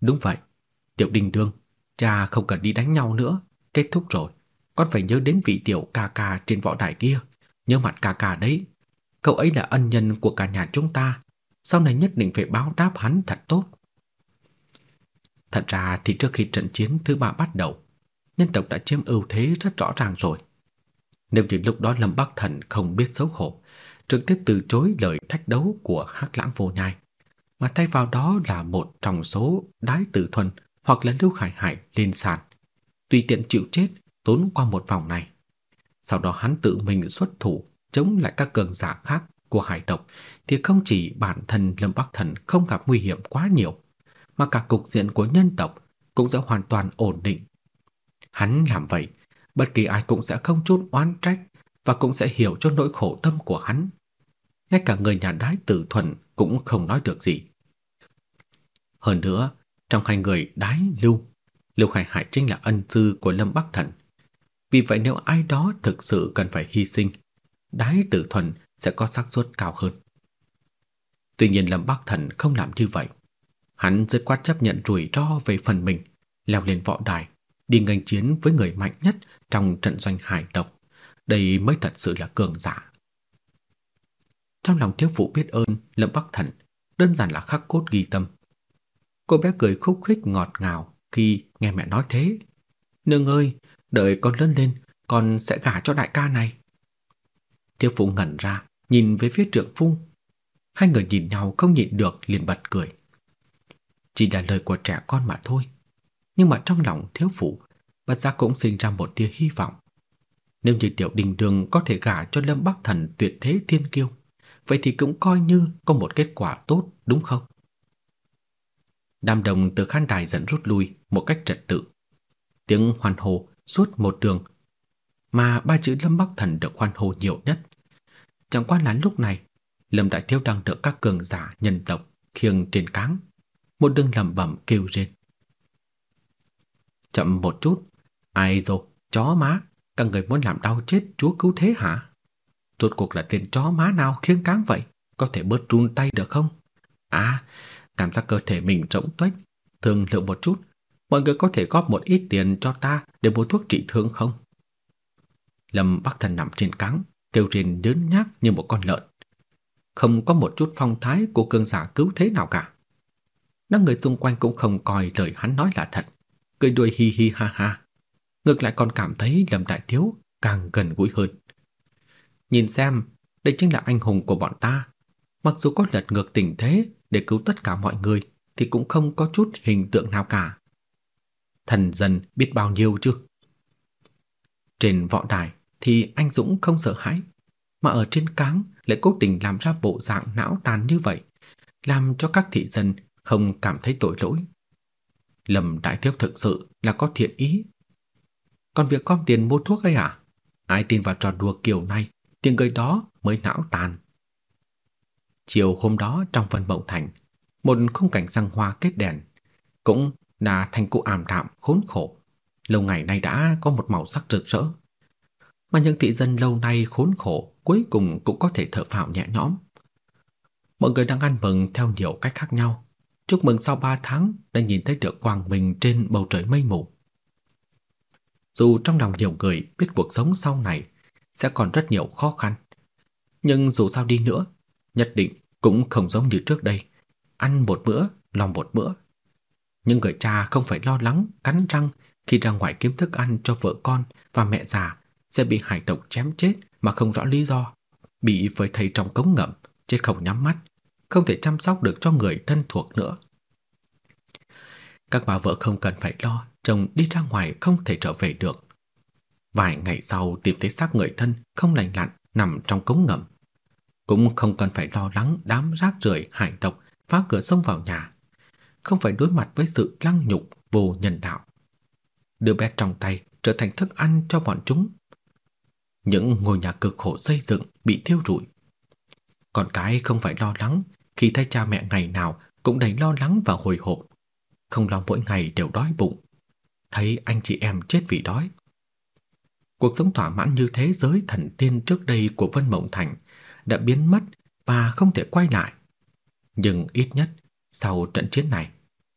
Speaker 2: Đúng vậy, tiểu đình đương, cha không cần đi đánh nhau nữa, kết thúc rồi. Con phải nhớ đến vị tiểu ca ca trên võ đài kia, nhớ mặt ca ca đấy. Cậu ấy là ân nhân của cả nhà chúng ta, sau này nhất định phải báo đáp hắn thật tốt. Thật ra thì trước khi trận chiến thứ ba bắt đầu, nhân tộc đã chiếm ưu thế rất rõ ràng rồi. Nếu như lúc đó Lâm Bắc Thần không biết xấu hổ, trực tiếp từ chối lời thách đấu của Hắc Lãng Vô Nhai, mà thay vào đó là một trong số Đái Tử Thuần hoặc là Lưu Khải Hải lên sàn, tùy tiện chịu chết tốn qua một vòng này. Sau đó hắn tự mình xuất thủ chống lại các cường giả khác của hải tộc thì không chỉ bản thân Lâm Bắc Thần không gặp nguy hiểm quá nhiều, mà cả cục diện của nhân tộc cũng sẽ hoàn toàn ổn định. Hắn làm vậy, bất kỳ ai cũng sẽ không chút oán trách và cũng sẽ hiểu cho nỗi khổ tâm của hắn. Ngay cả người nhà đái tử thuần cũng không nói được gì. Hơn nữa, trong hai người đái lưu, Lưu Khải Hải chính là ân sư của Lâm Bắc Thần. Vì vậy nếu ai đó thực sự cần phải hy sinh, đái tử thuần sẽ có xác suất cao hơn. Tuy nhiên Lâm Bắc Thần không làm như vậy. Hắn dứt khoát chấp nhận rủi ro về phần mình, leo lên võ đài, đi nghênh chiến với người mạnh nhất trong trận doanh hải tộc. Đây mới thật sự là cường giả. Trong lòng thiếu phụ biết ơn Lâm Bắc Thần, đơn giản là khắc cốt ghi tâm. Cô bé cười khúc khích ngọt ngào khi nghe mẹ nói thế. Nương ơi, đợi con lớn lên, con sẽ gả cho đại ca này. Thiếu phụ ngẩn ra, nhìn về phía trượng phu. Hai người nhìn nhau không nhịn được liền bật cười. Chỉ là lời của trẻ con mà thôi. Nhưng mà trong lòng thiếu phụ, bất giác cũng sinh ra một tia hy vọng. Nếu như tiểu đình đường có thể gả cho Lâm Bắc Thần tuyệt thế thiên kiêu, vậy thì cũng coi như có một kết quả tốt đúng không? Đám đồng từ khán đài dẫn rút lui một cách trật tự. Tiếng hoan hô suốt một đường, mà ba chữ Lâm Bắc Thần được hoan hô nhiều nhất. Chẳng qua là lúc này, Lâm Đại Thiếu đang được các cường giả nhân tộc khiêng trên cáng, một đường lẩm bẩm kêu rên. Chậm một chút, ai rồi, chó má, các người muốn làm đau chết chúa cứu thế hả? Rốt cuộc là tên chó má nào khiêng cáng vậy? Có thể bớt run tay được không? À, cảm giác cơ thể mình rỗng tuếch, thương lượng một chút, mọi người có thể góp một ít tiền cho ta để mua thuốc trị thương không? Lâm Bắc Thần nằm trên cáng, kêu rên đớn nhác như một con lợn. Không có một chút phong thái của cương giả cứu thế nào cả. Năm người xung quanh cũng không coi lời hắn nói là thật, cười đuôi hi hi ha ha. Ngược lại còn cảm thấy Lâm Đại Thiếu càng gần gũi hơn. Nhìn xem, đây chính là anh hùng của bọn ta. Mặc dù có lật ngược tình thế để cứu tất cả mọi người, thì cũng không có chút hình tượng nào cả. Thần dân biết bao nhiêu chứ? Trên võ đài thì anh Dũng không sợ hãi, mà ở trên cáng lại cố tình làm ra bộ dạng não tàn như vậy, làm cho các thị dân không cảm thấy tội lỗi. Lâm Đại Thiếu thực sự là có thiện ý. Còn việc gom tiền mua thuốc ấy à? Ai tin vào trò đùa kiểu này thì người đó mới não tàn. Chiều hôm đó trong phần Mộng Thành, một khung cảnh răng hoa kết đèn, cũng là thành cụ ảm đạm khốn khổ, lâu ngày nay đã có một màu sắc rực rỡ mà những thị dân lâu nay khốn khổ cuối cùng cũng có thể thở phào nhẹ nhõm. Mọi người đang ăn mừng theo nhiều cách khác nhau. Chúc mừng sau 3 tháng đã nhìn thấy được quang minh trên bầu trời mây mù. Dù trong lòng nhiều người biết cuộc sống sau này sẽ còn rất nhiều khó khăn, nhưng dù sao đi nữa, nhất định cũng không giống như trước đây, ăn một bữa, lo một bữa. Nhưng người cha không phải lo lắng, cắn răng khi ra ngoài kiếm thức ăn cho vợ con và mẹ già sẽ bị hải tộc chém chết mà không rõ lý do, bị phơi thây trong cống ngầm, chết không nhắm mắt, không thể chăm sóc được cho người thân thuộc nữa. Các bà vợ không cần phải lo, chồng đi ra ngoài không thể trở về được. Vài ngày sau tìm thấy xác người thân không lành lặn nằm trong cống ngầm. Cũng không cần phải lo lắng đám rác rưởi hải tộc phá cửa xông vào nhà. Không phải đối mặt với sự lăng nhục vô nhân đạo. Đứa bé trong tay trở thành thức ăn cho bọn chúng. Những ngôi nhà cực khổ xây dựng bị thiêu rụi. Con cái không phải lo lắng khi thấy cha mẹ ngày nào cũng đầy lo lắng và hồi hộp, không lo mỗi ngày đều đói bụng, thấy anh chị em chết vì đói. Cuộc sống thỏa mãn như thế giới thần tiên trước đây của Vân Mộng Thành đã biến mất và không thể quay lại. Nhưng ít nhất sau trận chiến này,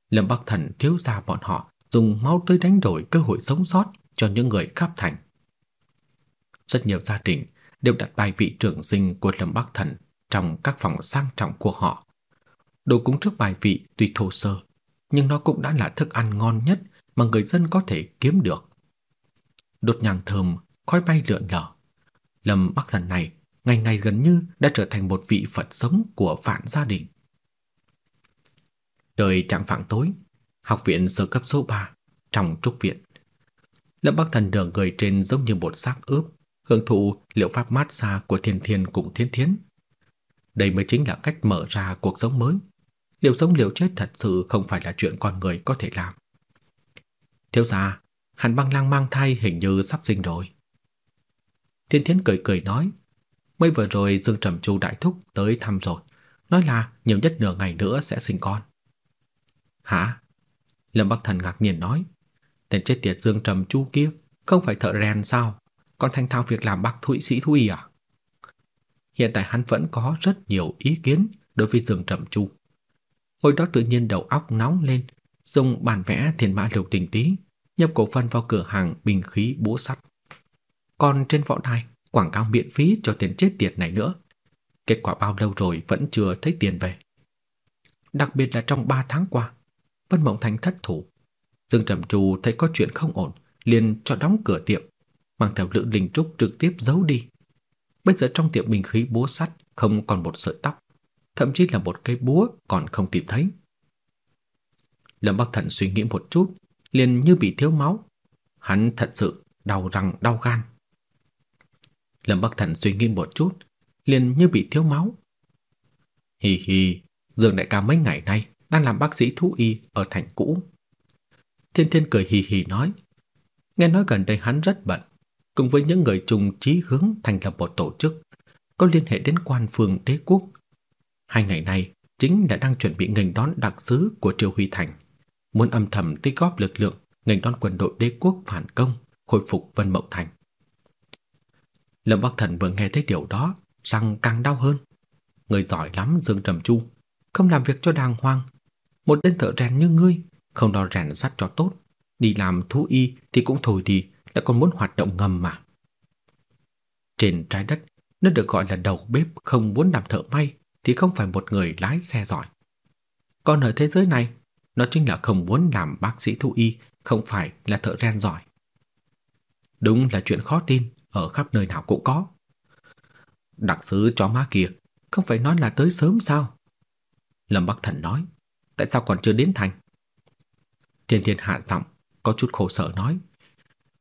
Speaker 2: Lâm Bắc Thần thiếu gia bọn họ dùng máu tươi đánh đổi cơ hội sống sót cho những người khắp thành. Rất nhiều gia đình đều đặt bài vị trưởng sinh của Lâm Bắc Thần trong các phòng sang trọng của họ. Đồ cúng trước bài vị tuy thô sơ, nhưng nó cũng đã là thức ăn ngon nhất mà người dân có thể kiếm được. đột nhàng thơm, khói bay lượn lờ. Lâm Bắc Thần này ngày ngày gần như đã trở thành một vị Phật sống của vạn gia đình. trời trạng phạng tối, học viện sơ cấp số 3, trong trúc viện. Lâm Bắc Thần đường người trên giống như một xác ướp, hưởng thụ liệu pháp mát xa của thiên thiên cùng thiên thiến. Đây mới chính là cách mở ra cuộc sống mới. liệu sống liệu chết thật sự không phải là chuyện con người có thể làm. Thiếu gia, Hàn băng lang mang thai hình như sắp sinh rồi. Thiên Thiến cười cười nói, mới vừa rồi Dương Trầm Chu đại thúc tới thăm rồi, nói là nhiều nhất nửa ngày nữa sẽ sinh con. Hả? Lâm Bắc Thần ngạc nhiên nói, tên chết tiệt Dương Trầm Chu kia không phải thợ rèn sao, còn thành thạo việc làm bác thụy sĩ thú y à? Hiện tại hắn vẫn có rất nhiều ý kiến đối với Dương Trầm Chu. Hồi đó tự nhiên đầu óc nóng lên, dùng bản vẽ thiền mã lục tình tí, nhập cổ phần vào cửa hàng bình khí búa sắt. Còn trên võ đài, quảng cáo miễn phí cho tiền chết tiệt này nữa. Kết quả bao lâu rồi vẫn chưa thấy tiền về. Đặc biệt là trong 3 tháng qua, Vân Mộng Thành thất thủ. Dương Trầm Trù thấy có chuyện không ổn, liền cho đóng cửa tiệm, mang theo Lữ Linh Trúc trực tiếp giấu đi. Bây giờ trong tiệm bình khí búa sắt không còn một sợi tóc, thậm chí là một cây búa còn không tìm thấy. Lâm Bắc Thần suy nghĩ một chút, liền như bị thiếu máu. Hắn thật sự đau răng đau gan. Lâm Bắc Thần suy nghĩ một chút, liền như bị thiếu máu. Hì hì, Dương đại ca mấy ngày nay đang làm bác sĩ thú y ở thành cũ. Thiên Thiên cười hì hì nói, nghe nói gần đây hắn rất bận, cùng với những người chung chí hướng thành lập một tổ chức, có liên hệ đến quan phương đế quốc. Hai ngày nay chính là đang chuẩn bị nghênh đón đặc sứ của Triều Huy Thành, muốn âm thầm tích góp lực lượng nghênh đón quân đội đế quốc phản công, khôi phục Vân Mộng Thành. Lâm Bắc Thần vừa nghe thấy điều đó, răng càng đau hơn. Người giỏi lắm Dương Trầm Chu, không làm việc cho đàng hoàng. Một tên thợ rèn như ngươi, không đo rèn sắt cho tốt, đi làm thú y thì cũng thôi đi, lại còn muốn hoạt động ngầm mà. Trên trái đất, nó được gọi là đầu bếp không muốn làm thợ may thì không phải một người lái xe giỏi. Còn ở thế giới này, nó chính là không muốn làm bác sĩ thú y, không phải là thợ rèn giỏi. Đúng là chuyện khó tin, ở khắp nơi nào cũng có. Đặc sứ chó má kia, không phải nói là tới sớm sao? Lâm Bắc Thần nói, tại sao còn chưa đến thành? Thiên Thiên hạ giọng, có chút khổ sở nói.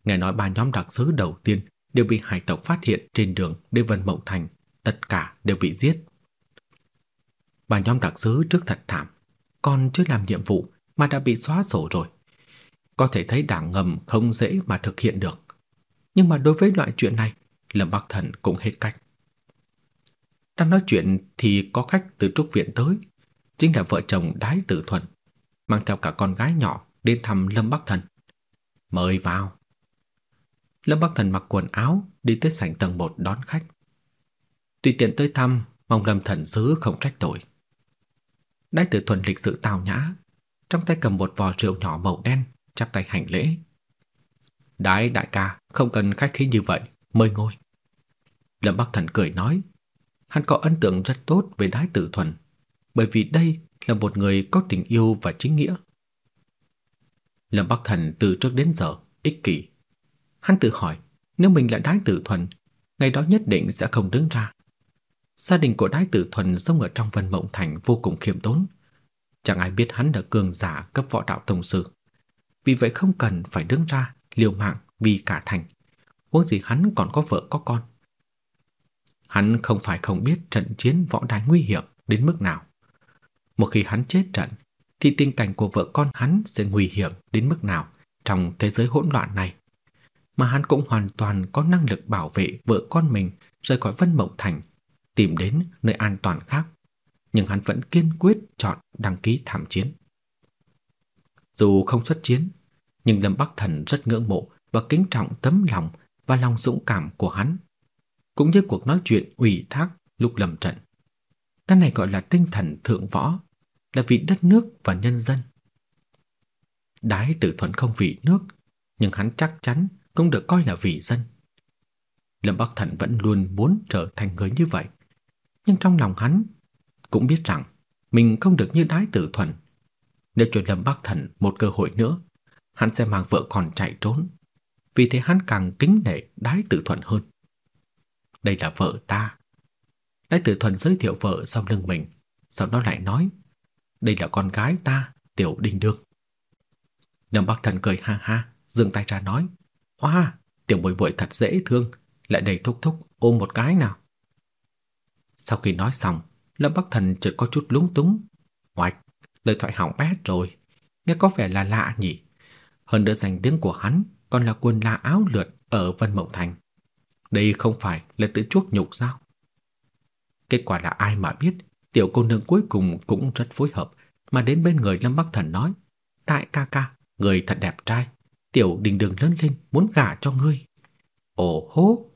Speaker 2: Nghe nói ba nhóm đặc sứ đầu tiên đều bị hải tộc phát hiện trên đường đến Vân Mộng Thành, tất cả đều bị giết. Ba nhóm đặc sứ trước thật thảm, còn chưa làm nhiệm vụ mà đã bị xóa sổ rồi. Có thể thấy đảng ngầm không dễ mà thực hiện được. Nhưng mà đối với loại chuyện này, Lâm Bắc Thần cũng hết cách. Đang nói chuyện thì có khách từ trúc viện tới, chính là vợ chồng Đái Tử Thuần, mang theo cả con gái nhỏ đến thăm Lâm Bắc Thần. Mời vào. Lâm Bắc Thần mặc quần áo đi tới sảnh tầng 1 đón khách. Tùy tiện tới thăm, mong Lâm Thần Sứ không trách tội. Đái tử thuần lịch sự tào nhã, trong tay cầm một vò rượu nhỏ màu đen, chắp tay hành lễ. Đái đại ca, không cần khách khí như vậy, mời ngồi. Lâm Bắc Thần cười nói, hắn có ấn tượng rất tốt về đái tử thuần, bởi vì đây là một người có tình yêu và chính nghĩa. Lâm Bắc Thần từ trước đến giờ ích kỷ. Hắn tự hỏi, nếu mình là đái tử thuần, ngày đó nhất định sẽ không đứng ra. Gia đình của đái tử thuần sống ở trong Vân Mộng Thành vô cùng khiêm tốn. Chẳng ai biết hắn là cường giả cấp võ đạo tổng sư. Vì vậy không cần phải đứng ra liều mạng vì cả thành. Huống gì hắn còn có vợ có con. Hắn không phải không biết trận chiến võ đài nguy hiểm đến mức nào. Một khi hắn chết trận, thì tình cảnh của vợ con hắn sẽ nguy hiểm đến mức nào trong thế giới hỗn loạn này. Mà hắn cũng hoàn toàn có năng lực bảo vệ vợ con mình rời khỏi Vân Mộng Thành, tìm đến nơi an toàn khác. Nhưng hắn vẫn kiên quyết chọn đăng ký tham chiến. Dù không xuất chiến, nhưng Lâm Bắc Thần rất ngưỡng mộ và kính trọng tấm lòng và lòng dũng cảm của hắn, cũng như cuộc nói chuyện ủy thác lúc lâm trận. Cái này gọi là tinh thần thượng võ, là vì đất nước và nhân dân. Đái tử thuận không vì nước, nhưng hắn chắc chắn cũng được coi là vì dân. Lâm Bắc Thần vẫn luôn muốn trở thành người như vậy, nhưng trong lòng hắn cũng biết rằng mình không được như đái tử thuần. Nếu cho Lâm Bắc Thần một cơ hội nữa, hắn sẽ mang vợ con chạy trốn. Vì thế hắn càng kính nể đái tử thuần hơn. Đây là vợ ta. Đái tử thuần giới thiệu vợ sau lưng mình, sau đó lại nói, đây là con gái ta, tiểu đình đương. Lâm Bắc Thần cười ha ha, giương tay ra nói, hoa, tiểu bội bội thật dễ thương, lại đầy thúc thúc ôm một cái nào. Sau khi nói xong, Lâm Bắc Thần chợt có chút lúng túng. Oạch, lời thoại hỏng bét rồi, nghe có vẻ là lạ nhỉ. Hơn nữa danh tiếng của hắn còn là quần la áo lượt ở Vân Mộng Thành. Đây không phải là tự chuốc nhục sao? Kết quả là ai mà biết, tiểu cô nương cuối cùng cũng rất phối hợp, mà đến bên người Lâm Bắc Thần nói, Đại ca ca, người thật đẹp trai, tiểu đình đường lớn lên muốn gả cho ngươi. Ồ hô!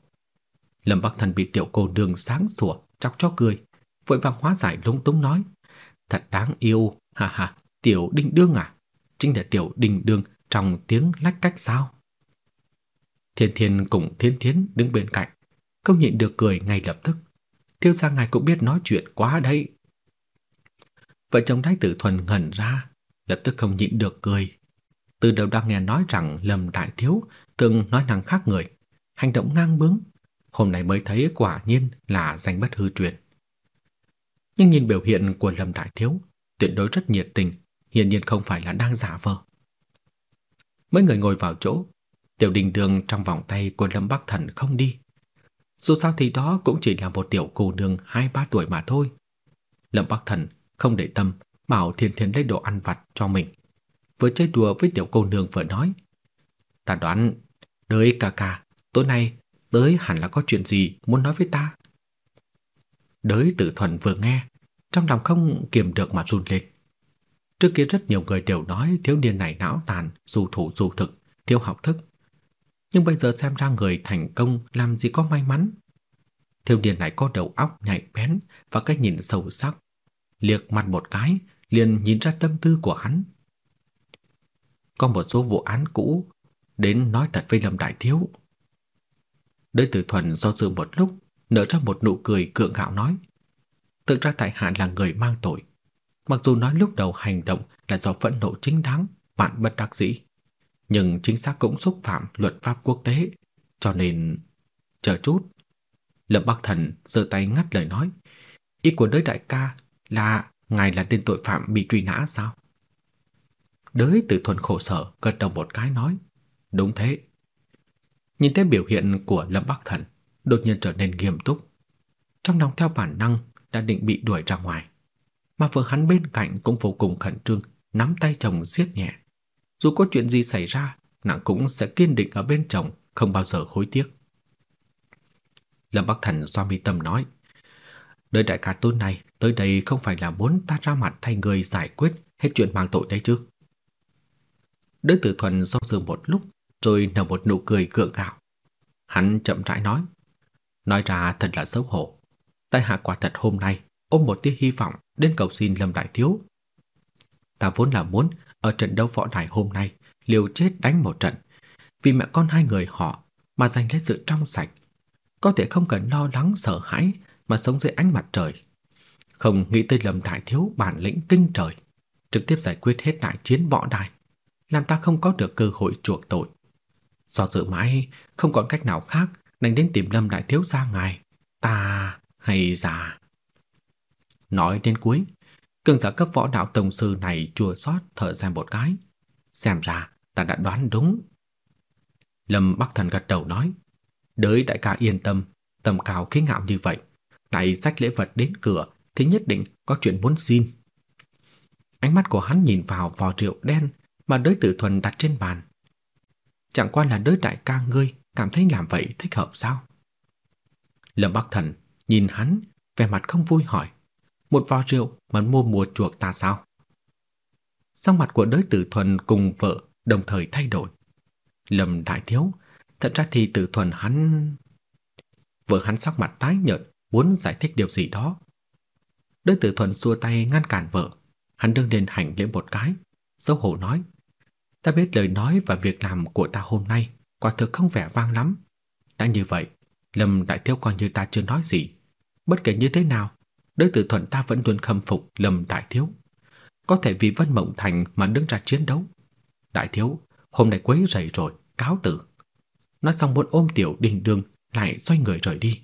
Speaker 2: Lâm Bắc Thần bị tiểu cô Đường sáng sủa, chọc cho cười, vội vàng hóa giải lúng túng nói, thật đáng yêu, ha ha, tiểu đình đương à? Chính là tiểu đình Đường trong tiếng lách cách sao? Thiên Thiên cùng Thiên Thiến đứng bên cạnh, không nhịn được cười ngay lập tức. Tiêu gia ngài cũng biết nói chuyện quá đấy. Vợ chồng Đái Tử Thuần ngẩn ra, lập tức không nhịn được cười. Từ đầu đang nghe nói rằng Lâm Đại Thiếu từng nói năng khác người, hành động ngang bướng, hôm nay mới thấy quả nhiên là danh bất hư truyền. Nhưng nhìn biểu hiện của Lâm Đại Thiếu, tuyệt đối rất nhiệt tình, hiển nhiên không phải là đang giả vờ. Mấy người ngồi vào chỗ, Tiểu Đình Đường trong vòng tay của Lâm Bắc Thần không đi. Dù sao thì đó cũng chỉ là một tiểu cô nương 2-3 tuổi mà thôi. Lâm Bắc Thần không để tâm, bảo Thiên Thiên lấy đồ ăn vặt cho mình. Vừa chơi đùa với tiểu cô nương vừa nói. Ta đoán, đới ca ca, tối nay tới hẳn là có chuyện gì muốn nói với ta. Đới tử thuần vừa nghe, trong lòng không kiềm được mà run lên. Trước kia rất nhiều người đều nói thiếu niên này não tàn, dù thủ dù thực, thiếu học thức. Nhưng bây giờ xem ra người thành công làm gì có may mắn. Thiếu niên này có đầu óc nhạy bén và cái nhìn sâu sắc. Liếc mặt một cái, liền nhìn ra tâm tư của hắn. Có một số vụ án cũ đến nói thật với Lâm Đại Thiếu. Đới tử thuần do dự một lúc, nở ra một nụ cười cượng gạo nói. Thực ra tại hạ là người mang tội. Mặc dù nói lúc đầu hành động là do phẫn nộ chính đáng, bạn bất đắc dĩ, nhưng chính xác cũng xúc phạm luật pháp quốc tế, cho nên chờ chút. Lâm Bắc Thần giơ tay ngắt lời nói, ý của đới đại ca là ngài là tên tội phạm bị truy nã sao? Đới Tử Thuần khổ sở gật đầu một cái nói, đúng thế. Nhìn thấy biểu hiện của Lâm Bắc Thần, đột nhiên trở nên nghiêm túc. Trong lòng theo bản năng đã định bị đuổi ra ngoài mà vừa hắn bên cạnh cũng vô cùng khẩn trương, nắm tay chồng siết nhẹ. Dù có chuyện gì xảy ra, nàng cũng sẽ kiên định ở bên chồng, không bao giờ hối tiếc. Lâm Bắc Thần xoa mi tâm nói, Đời đại ca tôn này tới đây không phải là muốn ta ra mặt thay người giải quyết hết chuyện mang tội đấy chứ. Đới tử thuần do dự một lúc, rồi nở một nụ cười gượng gạo. Hắn chậm rãi nói. Nói ra thật là xấu hổ. Tại hạ quả thật hôm nay, ôm một tia hy vọng đến cầu xin Lâm Đại Thiếu. Ta vốn là muốn ở trận đấu võ đài hôm nay, liều chết đánh một trận. Vì mẹ con hai người họ mà giành lấy sự trong sạch. Có thể không cần lo lắng, sợ hãi mà sống dưới ánh mặt trời. Không nghĩ tới Lâm Đại Thiếu bản lĩnh kinh trời. Trực tiếp giải quyết hết đại chiến võ đài. Làm ta không có được cơ hội chuộc tội. Do dự mãi không còn cách nào khác đành đến tìm Lâm Đại Thiếu gia ngài. Ta hay già. Nói đến cuối, cường giả cấp võ đạo tổng sư này chua xót thở dài một cái. Xem ra ta đã đoán đúng. Lâm Bắc Thần gật đầu nói, đới đại ca yên tâm, tầm cao khí ngạo như vậy, lại sách lễ vật đến cửa thì nhất định có chuyện muốn xin. Ánh mắt của hắn nhìn vào vò rượu đen mà đới tử thuần đặt trên bàn. Chẳng qua là đới đại ca ngươi cảm thấy làm vậy thích hợp sao? Lâm Bắc Thần nhìn hắn, vẻ mặt không vui hỏi một vò rượu mà mua mua chuộc ta sao? Sắc mặt của đới tử thuần cùng vợ đồng thời thay đổi. Lâm đại thiếu, thật ra thì tử thuần hắn... Vợ hắn sắc mặt tái nhợt, muốn giải thích điều gì đó. Đới tử thuần xua tay ngăn cản vợ. Hắn đương lên hành lễ một cái, xấu hổ nói. Ta biết lời nói và việc làm của ta hôm nay quả thực không vẻ vang lắm. Đã như vậy, Lâm đại thiếu coi như ta chưa nói gì. Bất kể như thế nào, đối tử thuận ta vẫn luôn khâm phục Lâm Đại Thiếu. Có thể vì Vân Mộng Thành mà đứng ra chiến đấu. Đại Thiếu, hôm nay quấy rầy rồi, cáo tử. Nói xong muốn ôm tiểu đình đường lại xoay người rời đi.